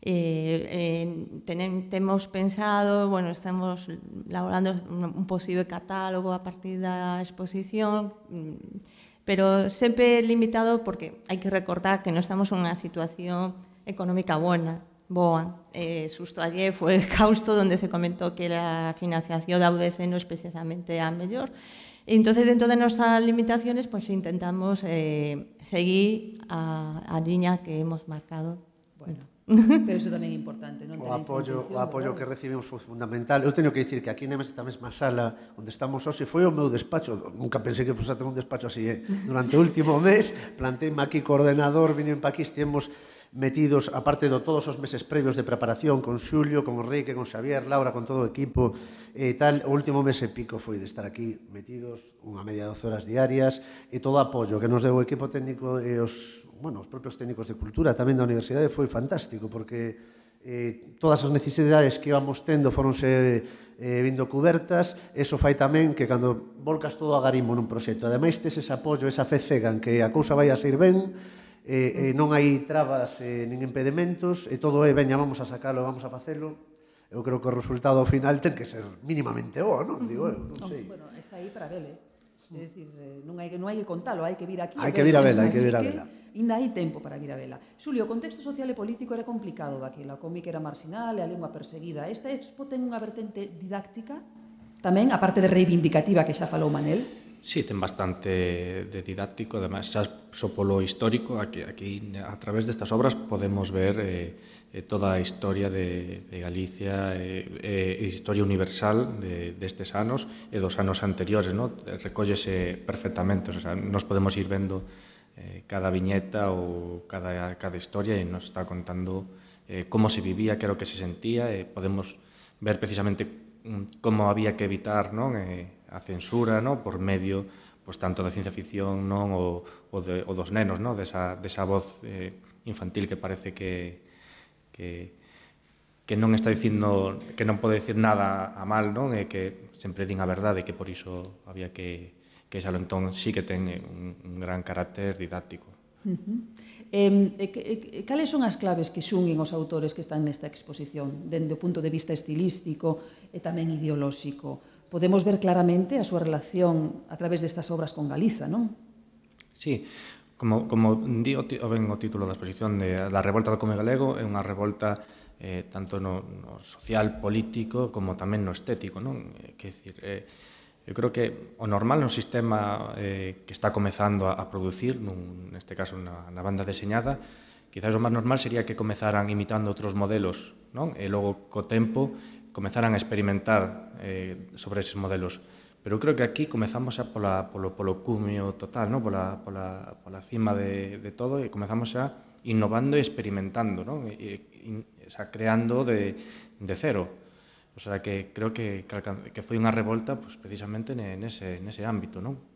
Eh, eh, tenen, temos pensado, bueno, estamos elaborando un posible catálogo a partir da exposición, mm, pero sempre limitado porque hai que recordar que non estamos unha situación económica buena, boa. Eh, susto ayer foi o causto onde se comentou que a financiación da UDC non especialmente a mellor, Entonces, dentro de nosas limitaciones, pues intentamos eh, seguir a, a liña que hemos marcado. Bueno, Pero iso tamén é importante, non? O apoio, o apoio que recibimos foi fundamental. Eu teño que dicir que aquí nesta mesma sala onde estamos hoxe foi o meu despacho. Nunca pensei que fose un despacho así, eh? Durante o último mes planteime aquí coordenador, vinen pa aquí, estivemos metidos, aparte de todos os meses previos de preparación, con Xulio, con Enrique, con Xavier, Laura, con todo o equipo, e eh, tal, o último mes e pico foi de estar aquí metidos, unha media doce horas diarias, e todo o apoio que nos deu o equipo técnico e os bueno, os propios técnicos de cultura tamén da universidade foi fantástico porque eh, todas as necesidades que íbamos tendo foronse eh, vindo cubertas, eso fai tamén que cando volcas todo a garimo nun proxecto, ademais tes ese apoio, esa fe cega en que a cousa vai a ser ben, eh, eh, non hai trabas eh, nin impedimentos, e todo é, eh, veña, vamos a sacalo, vamos a facelo, eu creo que o resultado final ten que ser mínimamente bo, non? Digo eu, non sei. Bueno, está aí para vele. Eh. É dicir, eh, non hai que non hai que contalo, hai que vir aquí. Hai que vir a vela, hai que vir a vela. Inda hai tempo para vir a vela. Xulio, o contexto social e político era complicado daquela, o cómic era marxinal e a lengua perseguida. Esta expo ten unha vertente didáctica tamén, a parte de reivindicativa que xa falou Manel, Sí, ten bastante de didáctico, además xa so polo histórico, aquí, aquí a través destas obras podemos ver eh, eh toda a historia de, de Galicia, eh, eh, historia universal de, destes anos e dos anos anteriores, no? recóllese perfectamente, o sea, nos podemos ir vendo eh, cada viñeta ou cada, cada historia e nos está contando eh, como se vivía, que era o que se sentía, e podemos ver precisamente mm, como había que evitar non? Eh, a censura no? por medio pois, tanto da ciencia ficción non o, o, de, o dos nenos, no? desa, desa voz eh, infantil que parece que, que, que non está dicindo que non pode decir nada a mal, non? E que sempre din a verdade que por iso había que que xa entón sí que ten un, un gran carácter didáctico. Uh -huh. eh, eh, cales son as claves que xunguen os autores que están nesta exposición dende o punto de vista estilístico e tamén ideolóxico? podemos ver claramente a súa relación a través destas obras con Galiza, non? Sí, como, como di o, ben o título da exposición de, da revolta do come galego é unha revolta eh, tanto no, no social, político como tamén no estético, non? Eh, que decir, eh, eu creo que o normal no sistema eh, que está comezando a, a producir, nun, neste caso na, na banda deseñada, quizás o máis normal sería que comezaran imitando outros modelos, non? E logo co tempo comezaran a experimentar eh, sobre eses modelos. Pero eu creo que aquí comezamos a pola, polo, polo cumio total, ¿no? pola, pola, pola cima de, de todo, e comezamos a innovando e experimentando, ¿no? e, e, o sea, creando de, de cero. O sea, que creo que, que, que foi unha revolta pues, precisamente nese, nese ámbito, non?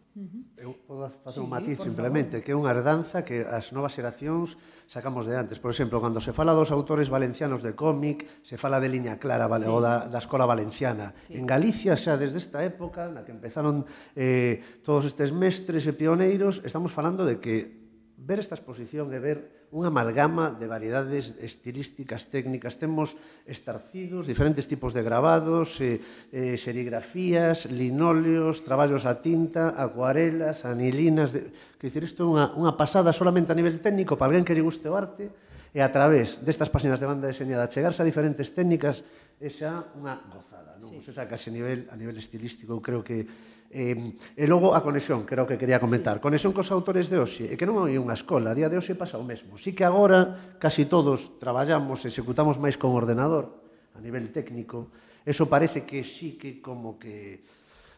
Eu podo facer sí, un matiz simplemente, favor. que é unha herdanza que as novas xeracións sacamos de antes. Por exemplo, cando se fala dos autores valencianos de cómic, se fala de Liña Clara vale, sí. ou da, da Escola Valenciana. Sí. En Galicia, xa desde esta época, na que empezaron eh, todos estes mestres e pioneiros, estamos falando de que ver esta exposición e ver unha amalgama de variedades estilísticas, técnicas. Temos estarcidos, diferentes tipos de grabados, eh, eh, serigrafías, linóleos, traballos a tinta, acuarelas, anilinas... De... Quer dizer, isto é unha, unha pasada solamente a nivel técnico para alguén que lle guste o arte e a través destas páxinas de banda deseñada chegarse a diferentes técnicas é xa unha gozada. Non? Sí. Se saca a nivel, a nivel estilístico, eu creo que Eh, e logo a conexión, que era o que quería comentar. Conexión cos autores de hoxe, e que non hai unha escola, a día de hoxe pasa o mesmo. Si que agora casi todos traballamos, executamos máis con ordenador, a nivel técnico, eso parece que sí que como que...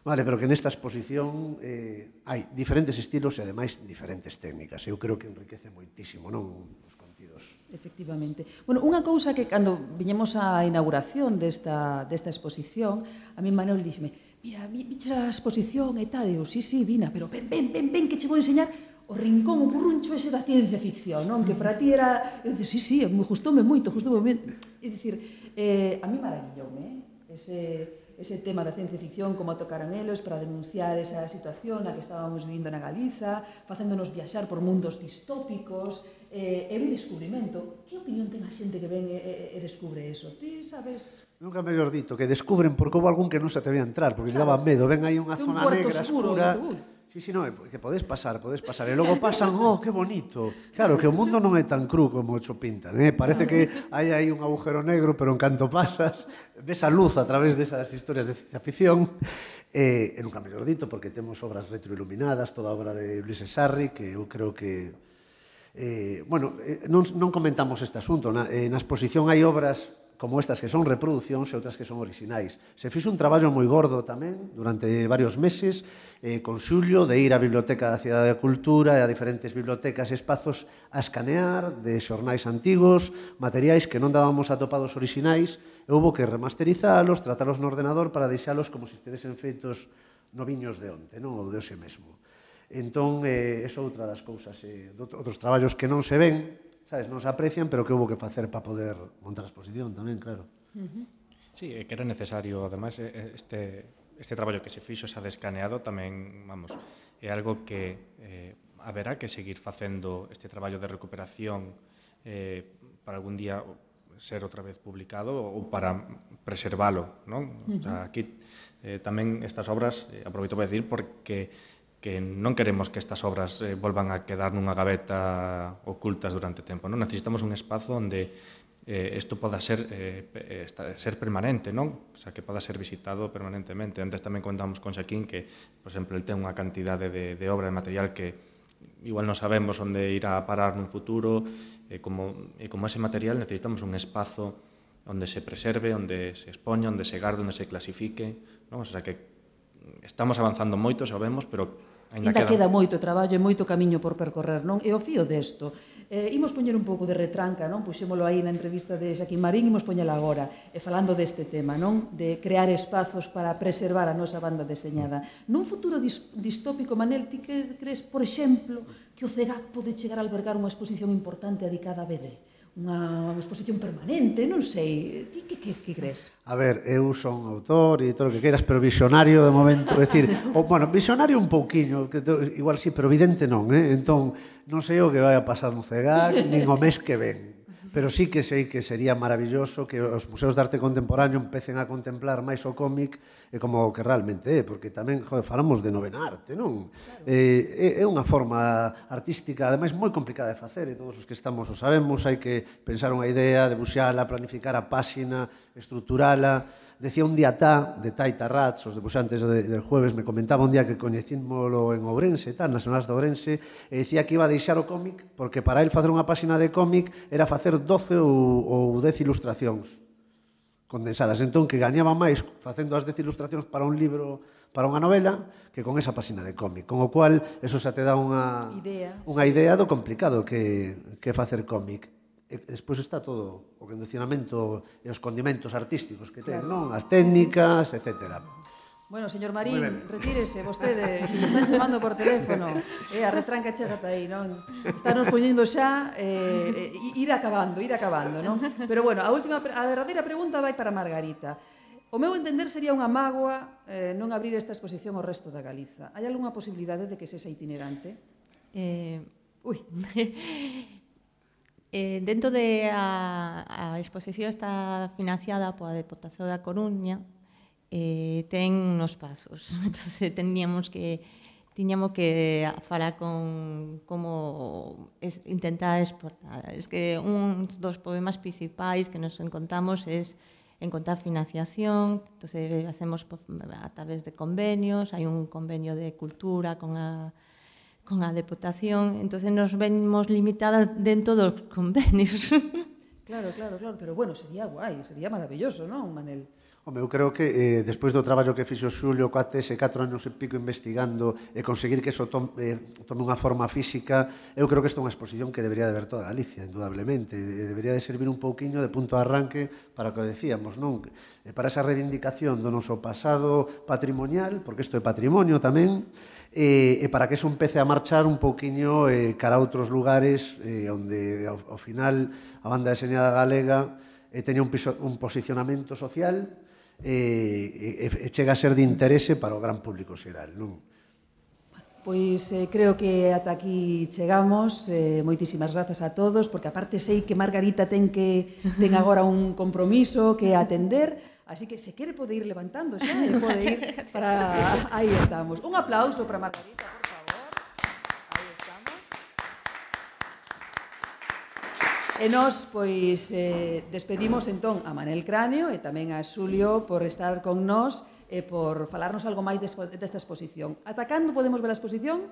Vale, pero que nesta exposición eh, hai diferentes estilos e ademais diferentes técnicas. Eu creo que enriquece moitísimo, non? Os contidos. Efectivamente. Bueno, unha cousa que cando viñemos á inauguración desta, desta exposición, a mí Manuel dixme, mira, viches a exposición e tal, eu, sí, sí, vina, pero ben, ben, ben, ben, que che vou enseñar o rincón, o burruncho ese da ciencia ficción, non? Que para ti era... Eu dixo, sí, sí, me gustoume moito, gustoume moito. É dicir, eh, a mí maravilloume eh? ese, ese tema da ciencia ficción, como tocaran eles para denunciar esa situación na que estábamos vivindo na Galiza, facéndonos viaxar por mundos distópicos, eh, é un descubrimento. Que opinión ten a xente que ven e, e, e descubre eso? Ti sabes... Nunca mellor dito, que descubren porque houve algún que non se atrevía a entrar, porque claro. daba medo. Ven aí unha zona un negra, oscuro, escura... Dice, Sí, sí, no, que podes pasar, podes pasar. E logo pasan, oh, que bonito. Claro, que o mundo non é tan cru como o pintan, eh? Parece que hai aí un agujero negro, pero en canto pasas, ves a luz a través desas historias de ciencia ficción. Eh, e nunca mellor dito, porque temos obras retroiluminadas, toda a obra de Ulises Sarri, que eu creo que Eh, bueno, eh, non, non comentamos este asunto. Na, eh, na exposición hai obras como estas que son reproduccións e outras que son orixinais. Se fixo un traballo moi gordo tamén durante varios meses eh, con Xulio de ir á Biblioteca da Cidade da Cultura e a diferentes bibliotecas e espazos a escanear de xornais antigos, materiais que non dábamos atopados orixinais e houve que remasterizalos, tratalos no ordenador para deixalos como se estivesen feitos noviños de onte, non? ou de hoxe mesmo. Entón, eh, é outra das cousas, eh, outros traballos que non se ven, sabes, non se aprecian, pero que houve que facer para poder montar a exposición tamén, claro. Uh -huh. Sí, eh, que era necesario, además, eh, eh, este, este traballo que se fixo, xa descaneado, tamén, vamos, é algo que eh, haberá que seguir facendo este traballo de recuperación eh, para algún día ser outra vez publicado ou para preservalo, non? Uh -huh. O sea, aquí eh, tamén estas obras, eh, aproveito para decir, porque que non queremos que estas obras eh, volvan a quedar nunha gaveta ocultas durante tempo. Non necesitamos un espazo onde eh, isto poda ser eh, eh, esta, ser permanente, non? O sea, que poda ser visitado permanentemente. Antes tamén contamos con Xaquín que, por exemplo, el ten unha cantidade de, de obra de material que igual non sabemos onde irá a parar nun futuro, e eh, como, e como ese material necesitamos un espazo onde se preserve, onde se expoña, onde se garde, onde se clasifique, non? O sea, que estamos avanzando moito, sabemos, vemos, pero Ainda queda... queda moito traballo e moito camiño por percorrer, non? E o fío desto. Eh, imos poñer un pouco de retranca, non? Puxémolo aí na entrevista de Xaquín Marín, imos poñela agora, e falando deste tema, non? De crear espazos para preservar a nosa banda deseñada. Nun futuro dis distópico, Manel, ti que crees, por exemplo, que o CEGAC pode chegar a albergar unha exposición importante adicada a BD? unha exposición permanente, non sei, ti que, que, que crees? A ver, eu son autor e todo o que queiras, pero visionario de momento, é dicir, o, bueno, visionario un pouquiño, que igual sí, pero vidente non, eh? entón non sei o que vai a pasar no CEGAC, nin o mes que ven, pero sí que sei que sería maravilloso que os museos de arte contemporáneo empecen a contemplar máis o cómic e como o que realmente é, porque tamén joder, falamos de novena arte, non? Claro. Eh, é unha forma artística, ademais moi complicada de facer, e todos os que estamos o sabemos, hai que pensar unha idea, debuxala, planificar a páxina, estruturala, Decía un día tá, de Taita Rats, os debuxantes de, del jueves, me comentaba un día que coñecímolo en Ourense, tá, nas zonas de Ourense, e dicía que iba a deixar o cómic, porque para el facer unha páxina de cómic era facer 12 ou, ou 10 ilustracións condensadas. Entón, que gañaba máis facendo as 10 ilustracións para un libro para unha novela que con esa páxina de cómic. Con o cual, eso xa te dá unha idea, unha sí. idea do complicado que, que facer cómic e despois está todo o condicionamento e os condimentos artísticos que ten, claro. non? As técnicas, etcétera. Bueno, señor Marín, retírese vostede, se están chamando por teléfono. Eh, a retranca chega ata aí, non? Estános poñendo xa eh, eh, ir acabando, ir acabando, non? Pero bueno, a última a derradeira pregunta vai para Margarita. O meu entender sería unha mágoa eh, non abrir esta exposición ao resto da Galiza. Hai algunha posibilidade de que sexa itinerante? Eh, ui. Eh, dentro de a, a exposición está financiada pola Deputación da Coruña, eh, ten unos pasos. Entonces teníamos que tiñamos que falar con como es, intentar exportar. Es que un dos problemas principais que nos encontramos es encontrar financiación, entonces hacemos a través de convenios, hai un convenio de cultura con a con a Deputación, entonces nos vemos limitadas dentro dos convenios. Claro, claro, claro, pero bueno, sería guai, sería maravilloso, non, Manel? Home, eu creo que eh, despois do traballo que fixo Xulio coa tese, 4 anos e pico investigando e conseguir que eso tome, eh, tome unha forma física, eu creo que esta é unha exposición que debería de ver toda Galicia, indudablemente. Debería de servir un pouquiño de punto de arranque para o que decíamos, non? E para esa reivindicación do noso pasado patrimonial, porque isto é patrimonio tamén, e, e para que eso empece a marchar un pouquiño eh, cara a outros lugares eh, onde ao, ao final a banda deseñada galega eh, teña un, piso, un posicionamento social e, e, e chega a ser de interese para o gran público xeral, non? Pois eh, creo que ata aquí chegamos. Eh, moitísimas grazas a todos, porque aparte sei que Margarita ten que ten agora un compromiso que atender, así que se quere pode ir levantando xa e pode ir para aí estamos. Un aplauso para Margarita. E nós, pois, eh, despedimos entón a Manel Cráneo e tamén a Xulio por estar con nós e por falarnos algo máis desta exposición. Atacando podemos ver a exposición?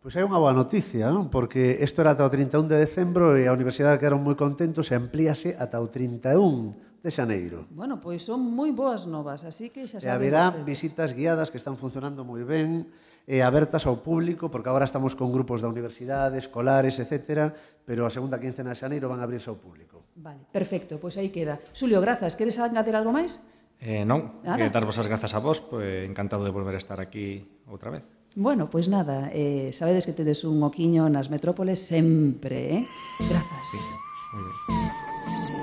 Pois hai unha boa noticia, non? porque isto era ata o 31 de decembro e a universidade quedaron moi contentos e amplíase ata o 31 de Xaneiro. Bueno, pois son moi boas novas, así que xa saben... E haberá visitas guiadas que están funcionando moi ben, eh, abertas ao público, porque agora estamos con grupos da universidade, escolares, etc., pero a segunda quincena de xaneiro van a abrirse ao público. Vale, perfecto, pois aí queda. Xulio, grazas, queres engadir algo máis? Eh, non, Nada. eh, darvos as grazas a vos, pues, encantado de volver a estar aquí outra vez. Bueno, pois pues nada, eh, sabedes que tedes un oquiño nas metrópoles sempre, eh? Grazas. Sí,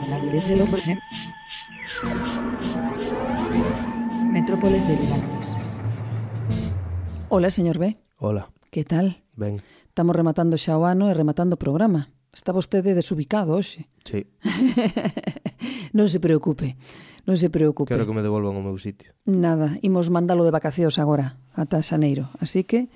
moi ben. Metrópoles de Levante. Ola, señor B. Ola. Que tal? Ben. Estamos rematando xa o ano e rematando o programa. Está vostede desubicado hoxe. Sí. non se preocupe. Non se preocupe. Quero que me devolvan ao meu sitio. Nada, imos mandalo de vacacións agora, ata xaneiro. Así que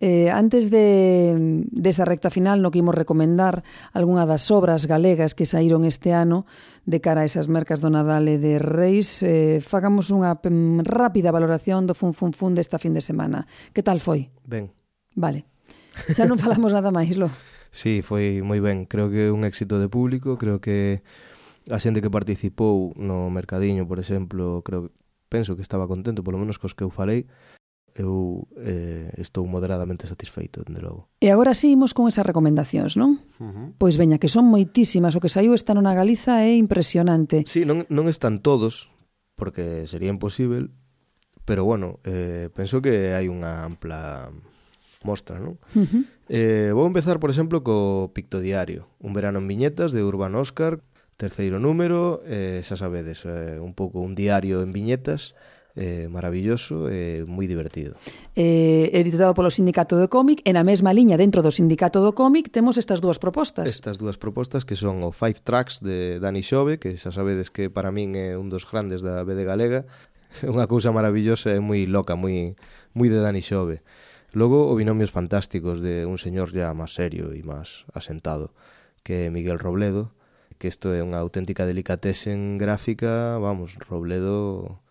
Eh, antes de, desta recta final, no que imos recomendar algunha das obras galegas que saíron este ano de cara a esas mercas do Nadal e de Reis, eh, fagamos unha mm, rápida valoración do Fun Fun Fun desta fin de semana. Que tal foi? Ben. Vale. Xa non falamos nada máis, lo. Sí, foi moi ben. Creo que un éxito de público, creo que a xente que participou no mercadiño, por exemplo, creo penso que estaba contento, polo menos cos que eu falei, eu eh, estou moderadamente satisfeito, dende logo. E agora sí imos con esas recomendacións, non? Uh -huh. Pois veña, que son moitísimas. O que saiu esta na Galiza é impresionante. Sí, non, non están todos, porque sería imposible, pero bueno, eh, penso que hai unha ampla mostra, non? Uh -huh. eh, vou empezar, por exemplo, co Picto Diario, un verano en viñetas de Urban Oscar, terceiro número, eh, xa sabedes, eh, un pouco un diario en viñetas, eh, maravilloso e eh, moi divertido. Eh, editado polo Sindicato do Cómic, e na mesma liña dentro do Sindicato do Cómic temos estas dúas propostas. Estas dúas propostas que son o Five Tracks de Dani Xove, que xa sabedes que para min é un dos grandes da BD Galega, unha cousa maravillosa e moi loca, moi, moi de Dani Xove. Logo, o binomios fantásticos de un señor ya máis serio e máis asentado, que é Miguel Robledo, que isto é unha auténtica delicatesen gráfica, vamos, Robledo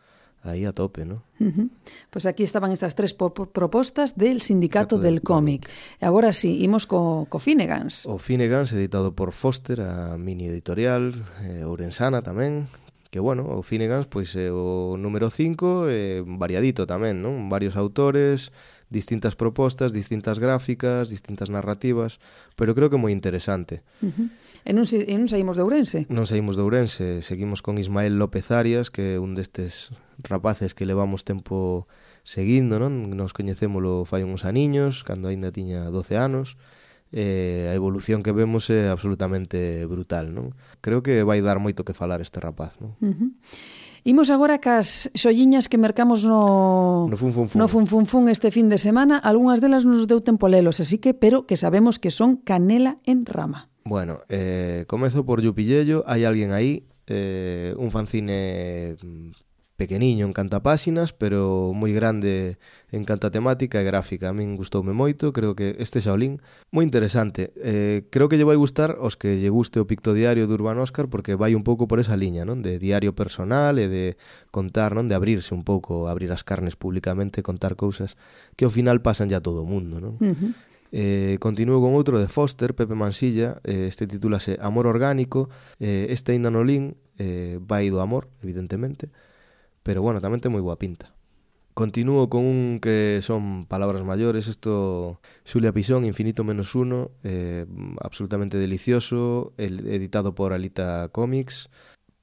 aí a tope, ¿no? Uh -huh. Pues aquí estaban estas tres propostas del Sindicato Cato del, del Cómic. Agora sí, imos co, co Finegans. O Finegans, editado por Foster, a mini editorial, eh, Ourensana tamén, que bueno, o Finegans, pois é eh, o número 5, eh, variadito tamén, non? Varios autores, distintas propostas, distintas gráficas, distintas narrativas, pero creo que moi interesante. Uh -huh. E non, se, e non saímos de Ourense. Non saímos de Ourense, seguimos con Ismael López Arias, que é un destes rapaces que levamos tempo seguindo, non? Nos coñecémolo fai uns aniños, cando aínda tiña 12 anos, e a evolución que vemos é absolutamente brutal, non? Creo que vai dar moito que falar este rapaz, non? Uh -huh. Imos agora cas xolliñas que mercamos no no fun fun fun, no fun, fun, fun este fin de semana. Algunhas delas nos deu tempo lelos, así que, pero que sabemos que son canela en rama. Bueno, eh, comezo por Yupillello, hai alguén aí, eh, un fanzine mm, pequeniño en canta páxinas, pero moi grande en canta temática e gráfica. A min gustoume moito, creo que este Shaolin moi interesante. Eh, creo que lle vai gustar aos que lle guste o picto diario de Urban Oscar porque vai un pouco por esa liña, non? De diario personal e de contar, non? De abrirse un pouco, abrir as carnes públicamente, contar cousas que ao final pasan ya todo o mundo, non? Uh -huh. Eh, continuo con outro de Foster, Pepe Mansilla, eh, este titúlase Amor Orgánico, eh, este ainda no lin, eh, vai do amor, evidentemente, pero bueno, tamén ten moi boa pinta. Continúo con un que son palabras maiores, isto Xulia Pisón, Infinito menos uno, eh, absolutamente delicioso, el, editado por Alita Comics.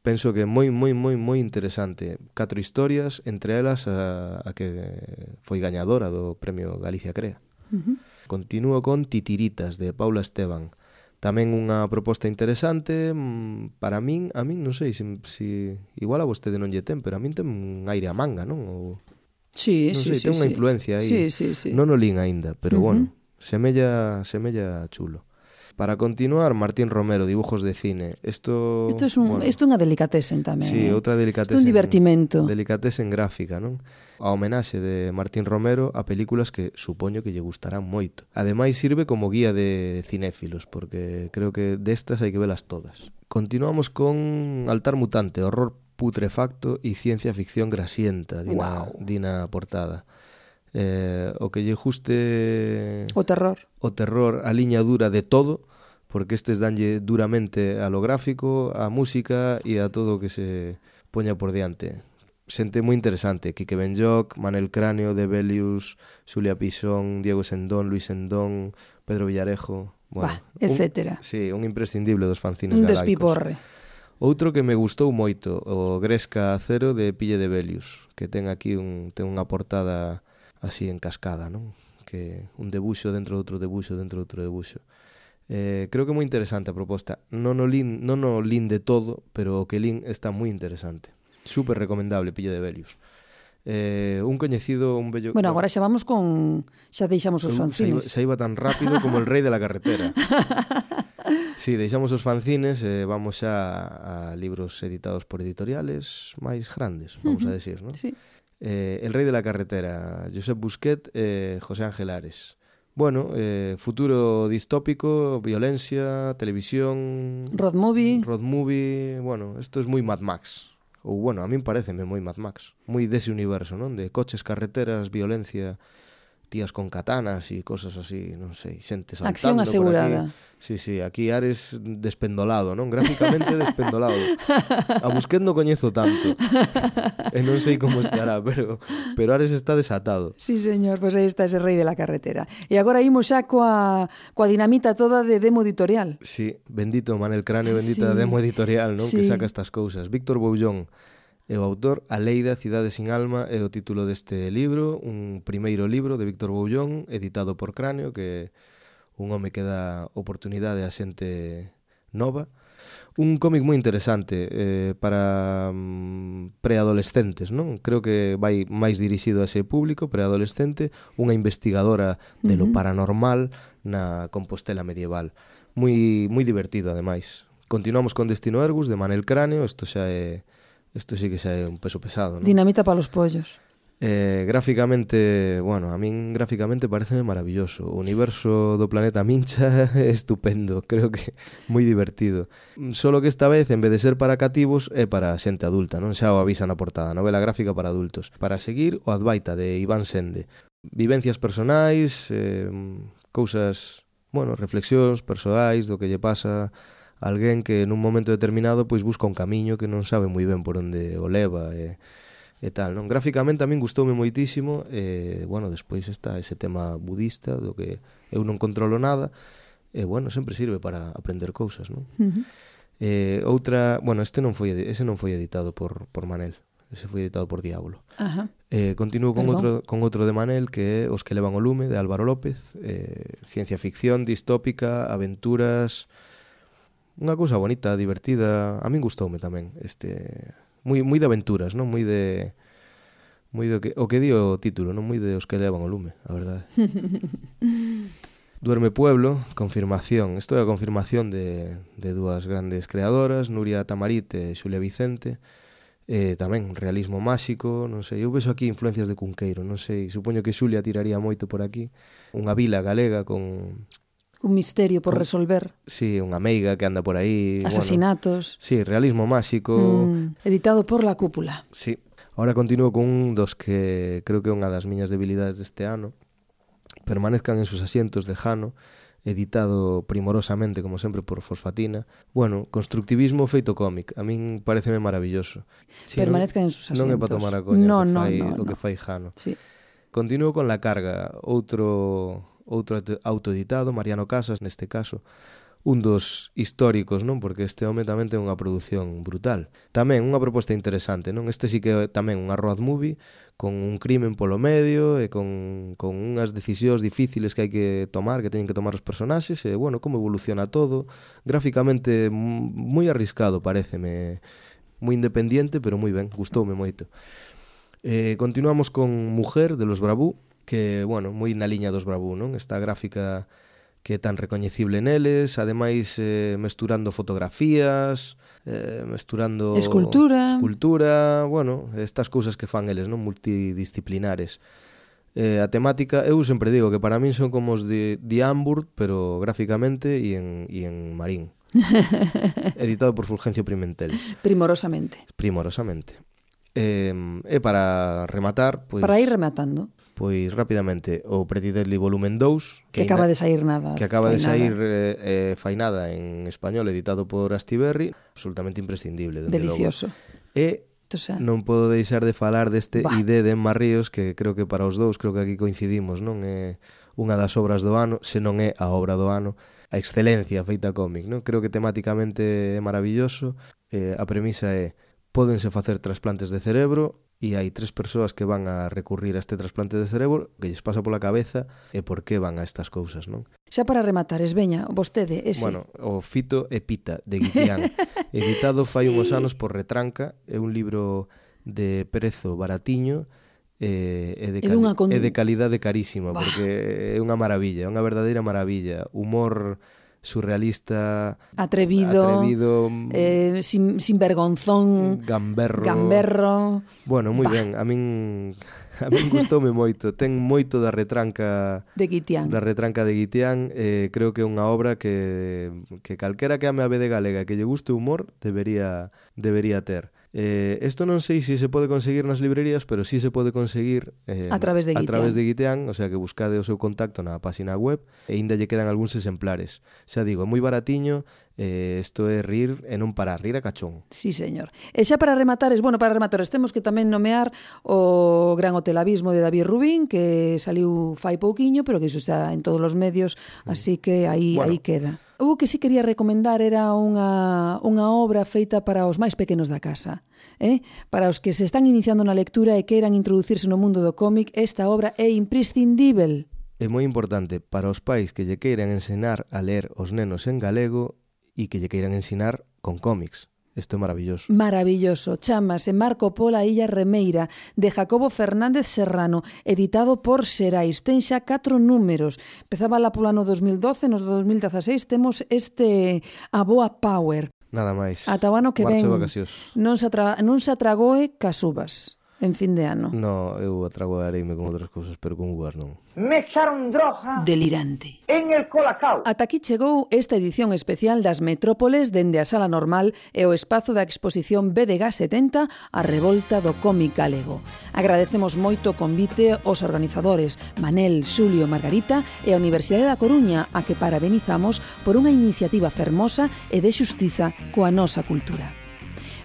Penso que moi, moi, moi, moi interesante. Catro historias, entre elas a, a que foi gañadora do Premio Galicia Crea. Uh -huh. Continúo con Titiritas, de Paula Esteban. Tamén unha proposta interesante mm, para min, a min non sei se, si, igual a vostede non lle ten, pero a min ten un aire a manga, non? O, sí, non sí, sei, sí, ten sí. unha influencia aí. Sí, sí, sí. Non o lin aínda, pero uh -huh. bueno, semella, semella chulo. Para continuar, Martín Romero, dibujos de cine. Isto Isto es un, bueno, isto unha delicatesen tamén. Sí, eh? outra delicatesen. é un divertimento. Delicatesen gráfica, non? A homenaxe de Martín Romero a películas que supoño que lle gustarán moito. Ademais sirve como guía de cinéfilos, porque creo que destas hai que velas todas. Continuamos con Altar Mutante, horror putrefacto e ciencia ficción grasienta, dina, wow. dina portada eh, o que lle guste... O terror. O terror, a liña dura de todo, porque estes danlle duramente a lo gráfico, a música e a todo o que se poña por diante. Xente moi interesante, Quique Benlloc, Manel Cráneo, Debelius, Xulia Pisón, Diego Sendón, Luis Sendón, Pedro Villarejo... Bueno, bah, etcétera. Un, sí, un imprescindible dos fanzines un galácticos. Un despiporre. Outro que me gustou moito, o Gresca Acero de Pille de Belius, que ten aquí un, ten unha portada así en cascada, non? Que un debuxo dentro de outro debuxo dentro de outro debuxo. Eh, creo que é moi interesante a proposta. Non o lin, non o lin de todo, pero o que lin está moi interesante. Super recomendable, Pille de Belius. Eh, un coñecido, un bello... Bueno, agora xa vamos con... Xa deixamos os fanzines. Se iba, se iba tan rápido como el rei de la carretera. Sí, deixamos os fanzines e eh, vamos xa a libros editados por editoriales máis grandes, vamos uh -huh. a decir, non? Sí. Eh, el rei de la carretera, Josep Busquet e José Ángel Ares. Bueno, eh, futuro distópico, violencia, televisión, Road movie. road movie, bueno, isto es moi Mad Max. Ou bueno, a min pareceme moi Mad Max, moi dese universo, non? De coches, carreteras, violencia, tías con katanas e cosas así, non sei, xente saltando Acción asegurada. Por aquí. Sí, sí, aquí Ares despendolado, non? Gráficamente despendolado. A Busquendo coñezo tanto. Eh, e non sei como estará, pero pero Ares está desatado. Sí, señor, pois pues aí está ese rei de la carretera. E agora imos xa coa, coa dinamita toda de demo editorial. Sí, bendito Manel Cráneo, bendita sí. demo editorial, non? Sí. Que saca estas cousas. Víctor Boullón, e o autor Aleida Cidade sin alma é o título deste libro, un primeiro libro de Víctor Boullón, editado por Cráneo, que un home que dá oportunidade a xente nova. Un cómic moi interesante eh, para mm, preadolescentes, non? Creo que vai máis dirixido a ese público, preadolescente, unha investigadora de lo paranormal na Compostela medieval. Moi, moi divertido, ademais. Continuamos con Destino Ergus, de Manel Cráneo, isto xa é Isto sí que xa é un peso pesado, non? Dinamita para os pollos. Eh, gráficamente, bueno, a min gráficamente parece maravilloso. O universo do planeta Mincha é estupendo, creo que moi divertido. Solo que esta vez, en vez de ser para cativos, é para xente adulta, non xa o avisa na portada, novela gráfica para adultos. Para seguir, o Advaita de Iván Sende. Vivencias personais, eh, cousas, bueno, reflexións persoais do que lle pasa alguén que nun momento determinado pois busca un camiño que non sabe moi ben por onde o leva e, e tal, non? Gráficamente a min gustoume moitísimo e, bueno, despois está ese tema budista do que eu non controlo nada e, bueno, sempre sirve para aprender cousas, non? Uh -huh. Eh, outra, bueno, este non foi ese non foi editado por por Manel, ese foi editado por Diablo. Ajá. Eh, continuo con Perdón. outro con outro de Manel que é Os que levan o lume de Álvaro López, eh, ciencia ficción distópica, aventuras, unha cousa bonita, divertida. A min gustoume tamén este moi moi de aventuras, non? Moi de moi do que o que di o título, non moi de os que levan o lume, a verdade. Duerme Pueblo, confirmación. Isto é a confirmación de, de dúas grandes creadoras, Nuria Tamarite e Xulia Vicente. Eh, tamén realismo máxico, non sei, eu vexo aquí influencias de Cunqueiro, non sei, supoño que Xulia tiraría moito por aquí, unha vila galega con un misterio por resolver. Sí, unha meiga que anda por aí. Asasinatos. Bueno, sí, realismo máxico. Mm, editado por La Cúpula. Sí. Ahora continúo con un dos que creo que é unha das miñas debilidades deste ano. Permanezcan en sus asientos de Jano, editado primorosamente, como sempre, por Fosfatina. Bueno, constructivismo feito cómic. A min pareceme maravilloso. Si Permanezcan non, en sus asientos. Non é para tomar a coña no, o, que no, fai, no, o que fai Jano. Sí. Continúo con La Carga, outro outro autoeditado, Mariano Casas neste caso, un dos históricos, non? Porque este home tamén ten unha produción brutal. Tamén unha proposta interesante, non? Este sí que é tamén unha road movie con un crimen polo medio e con, con unhas decisións difíciles que hai que tomar, que teñen que tomar os personaxes e, bueno, como evoluciona todo. Gráficamente moi arriscado, pareceme. Moi independiente, pero moi ben, gustoume moito. Eh, continuamos con Mujer de los Bravú, que, bueno, moi na liña dos Bravú, non? Esta gráfica que é tan recoñecible neles, ademais eh, mesturando fotografías, eh, mesturando escultura, escultura, bueno, estas cousas que fan eles, non multidisciplinares. Eh, a temática, eu sempre digo que para min son como os de, de Hamburg, pero gráficamente e en, e en Marín. Editado por Fulgencio Pimentel. Primorosamente. Primorosamente. Eh, e para rematar, pois... Para ir rematando. Pois rapidamente, o Pretty Deadly volumen 2 que, que acaba de sair nada que acaba de sair eh, eh, fainada en español editado por Astiberri absolutamente imprescindible Delicioso logo. E sea. non podo deixar de falar deste bah. ID de Emma Ríos que creo que para os dous creo que aquí coincidimos non é unha das obras do ano se non é a obra do ano a excelencia feita cómic non creo que temáticamente é maravilloso eh, a premisa é pódense facer trasplantes de cerebro e hai tres persoas que van a recurrir a este trasplante de cerebro que lles pasa pola cabeza e por que van a estas cousas, non? Xa para rematar, esveña, vostede ese. Bueno, o Fito e Pita de Guitián, editado fai sí. unhos anos por Retranca, é un libro de prezo baratiño, e, e, de, é con... e de calidade carísima, bah. porque é unha maravilla, é unha verdadeira maravilla. Humor surrealista, atrevido, atrevido eh, sin, sin vergonzón, gamberro. gamberro. Bueno, moi ben, a min a min gustoume moito, ten moito da retranca de Guitián. Da retranca de Guitián, eh, creo que é unha obra que que calquera que ame a BD galega que lle guste o humor debería debería ter. Eh, esto non sei se si se pode conseguir nas librerías, pero si sí se pode conseguir eh, a través de Gitean. a través de Gitean, o sea que buscade o seu contacto na páxina web e aínda lle quedan algúns exemplares. Xa digo, é moi baratiño, eh, isto é rir e non parar, rir a cachón. Sí, señor. E xa para rematar, es, bueno, para rematar, temos que tamén nomear o Gran Hotel Abismo de David Rubín, que saliu fai pouquiño, pero que iso xa en todos os medios, mm. así que aí, bueno, aí queda. O que sí quería recomendar era unha, unha obra feita para os máis pequenos da casa. Eh? Para os que se están iniciando na lectura e queiran introducirse no mundo do cómic, esta obra é imprescindível. É moi importante para os pais que lle queiran ensinar a ler os nenos en galego e que lle queiran ensinar con cómics. Isto é maravilloso. Maravilloso. Chamase Marco Pola Illa Remeira, de Jacobo Fernández Serrano, editado por Xerais. Ten xa catro números. Empezaba lá polo ano 2012, nos 2016 temos este Aboa Power. Nada máis. Ata o ano que Marcho ven. Vacacións. Non se, atra... non se atragoe casubas. En fin de ano. No, eu atraguareime con outras cousas, pero con uvas non. Me echaron droga. Delirante. En el colacao. Ata aquí chegou esta edición especial das Metrópoles dende a Sala Normal e o espazo da exposición BDG 70 a revolta do cómic galego. Agradecemos moito o convite aos organizadores Manel, Xulio, Margarita e a Universidade da Coruña a que parabenizamos por unha iniciativa fermosa e de xustiza coa nosa cultura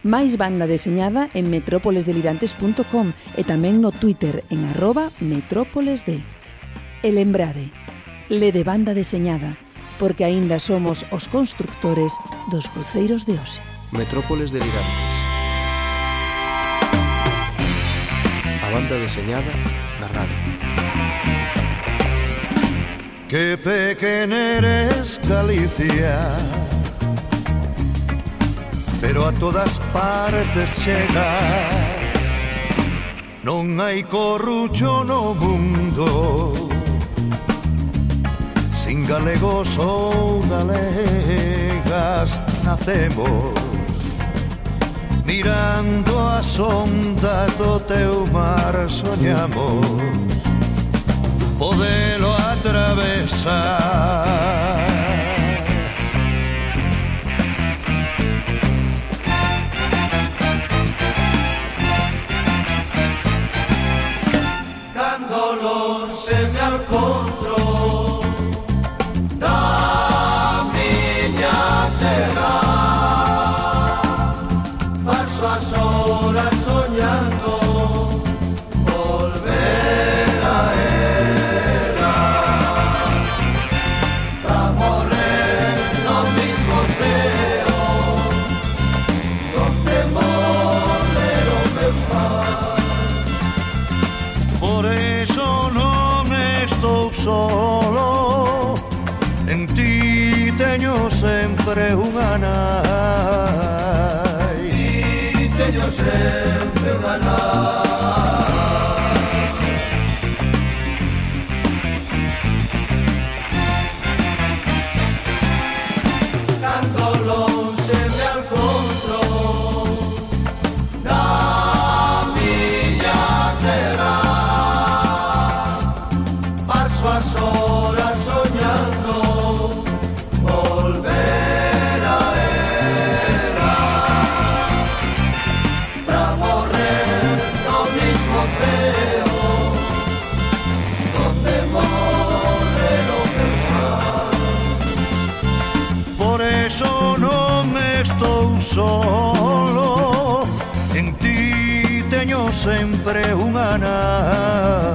máis banda deseñada en metrópolesdelirantes.com e tamén no Twitter en arroba metrópolesd. E lembrade, lede banda deseñada, porque aínda somos os constructores dos cruceiros de hoxe. Metrópoles Delirantes. A banda deseñada na radio. Que pequena eres Galicia Pero a todas partes chegas Non hai corrucho no mundo. Sin galegos ou galegas Nacemos. Mirando a sonda do teu mar soñamos. Podelo atravesar Siempre humana.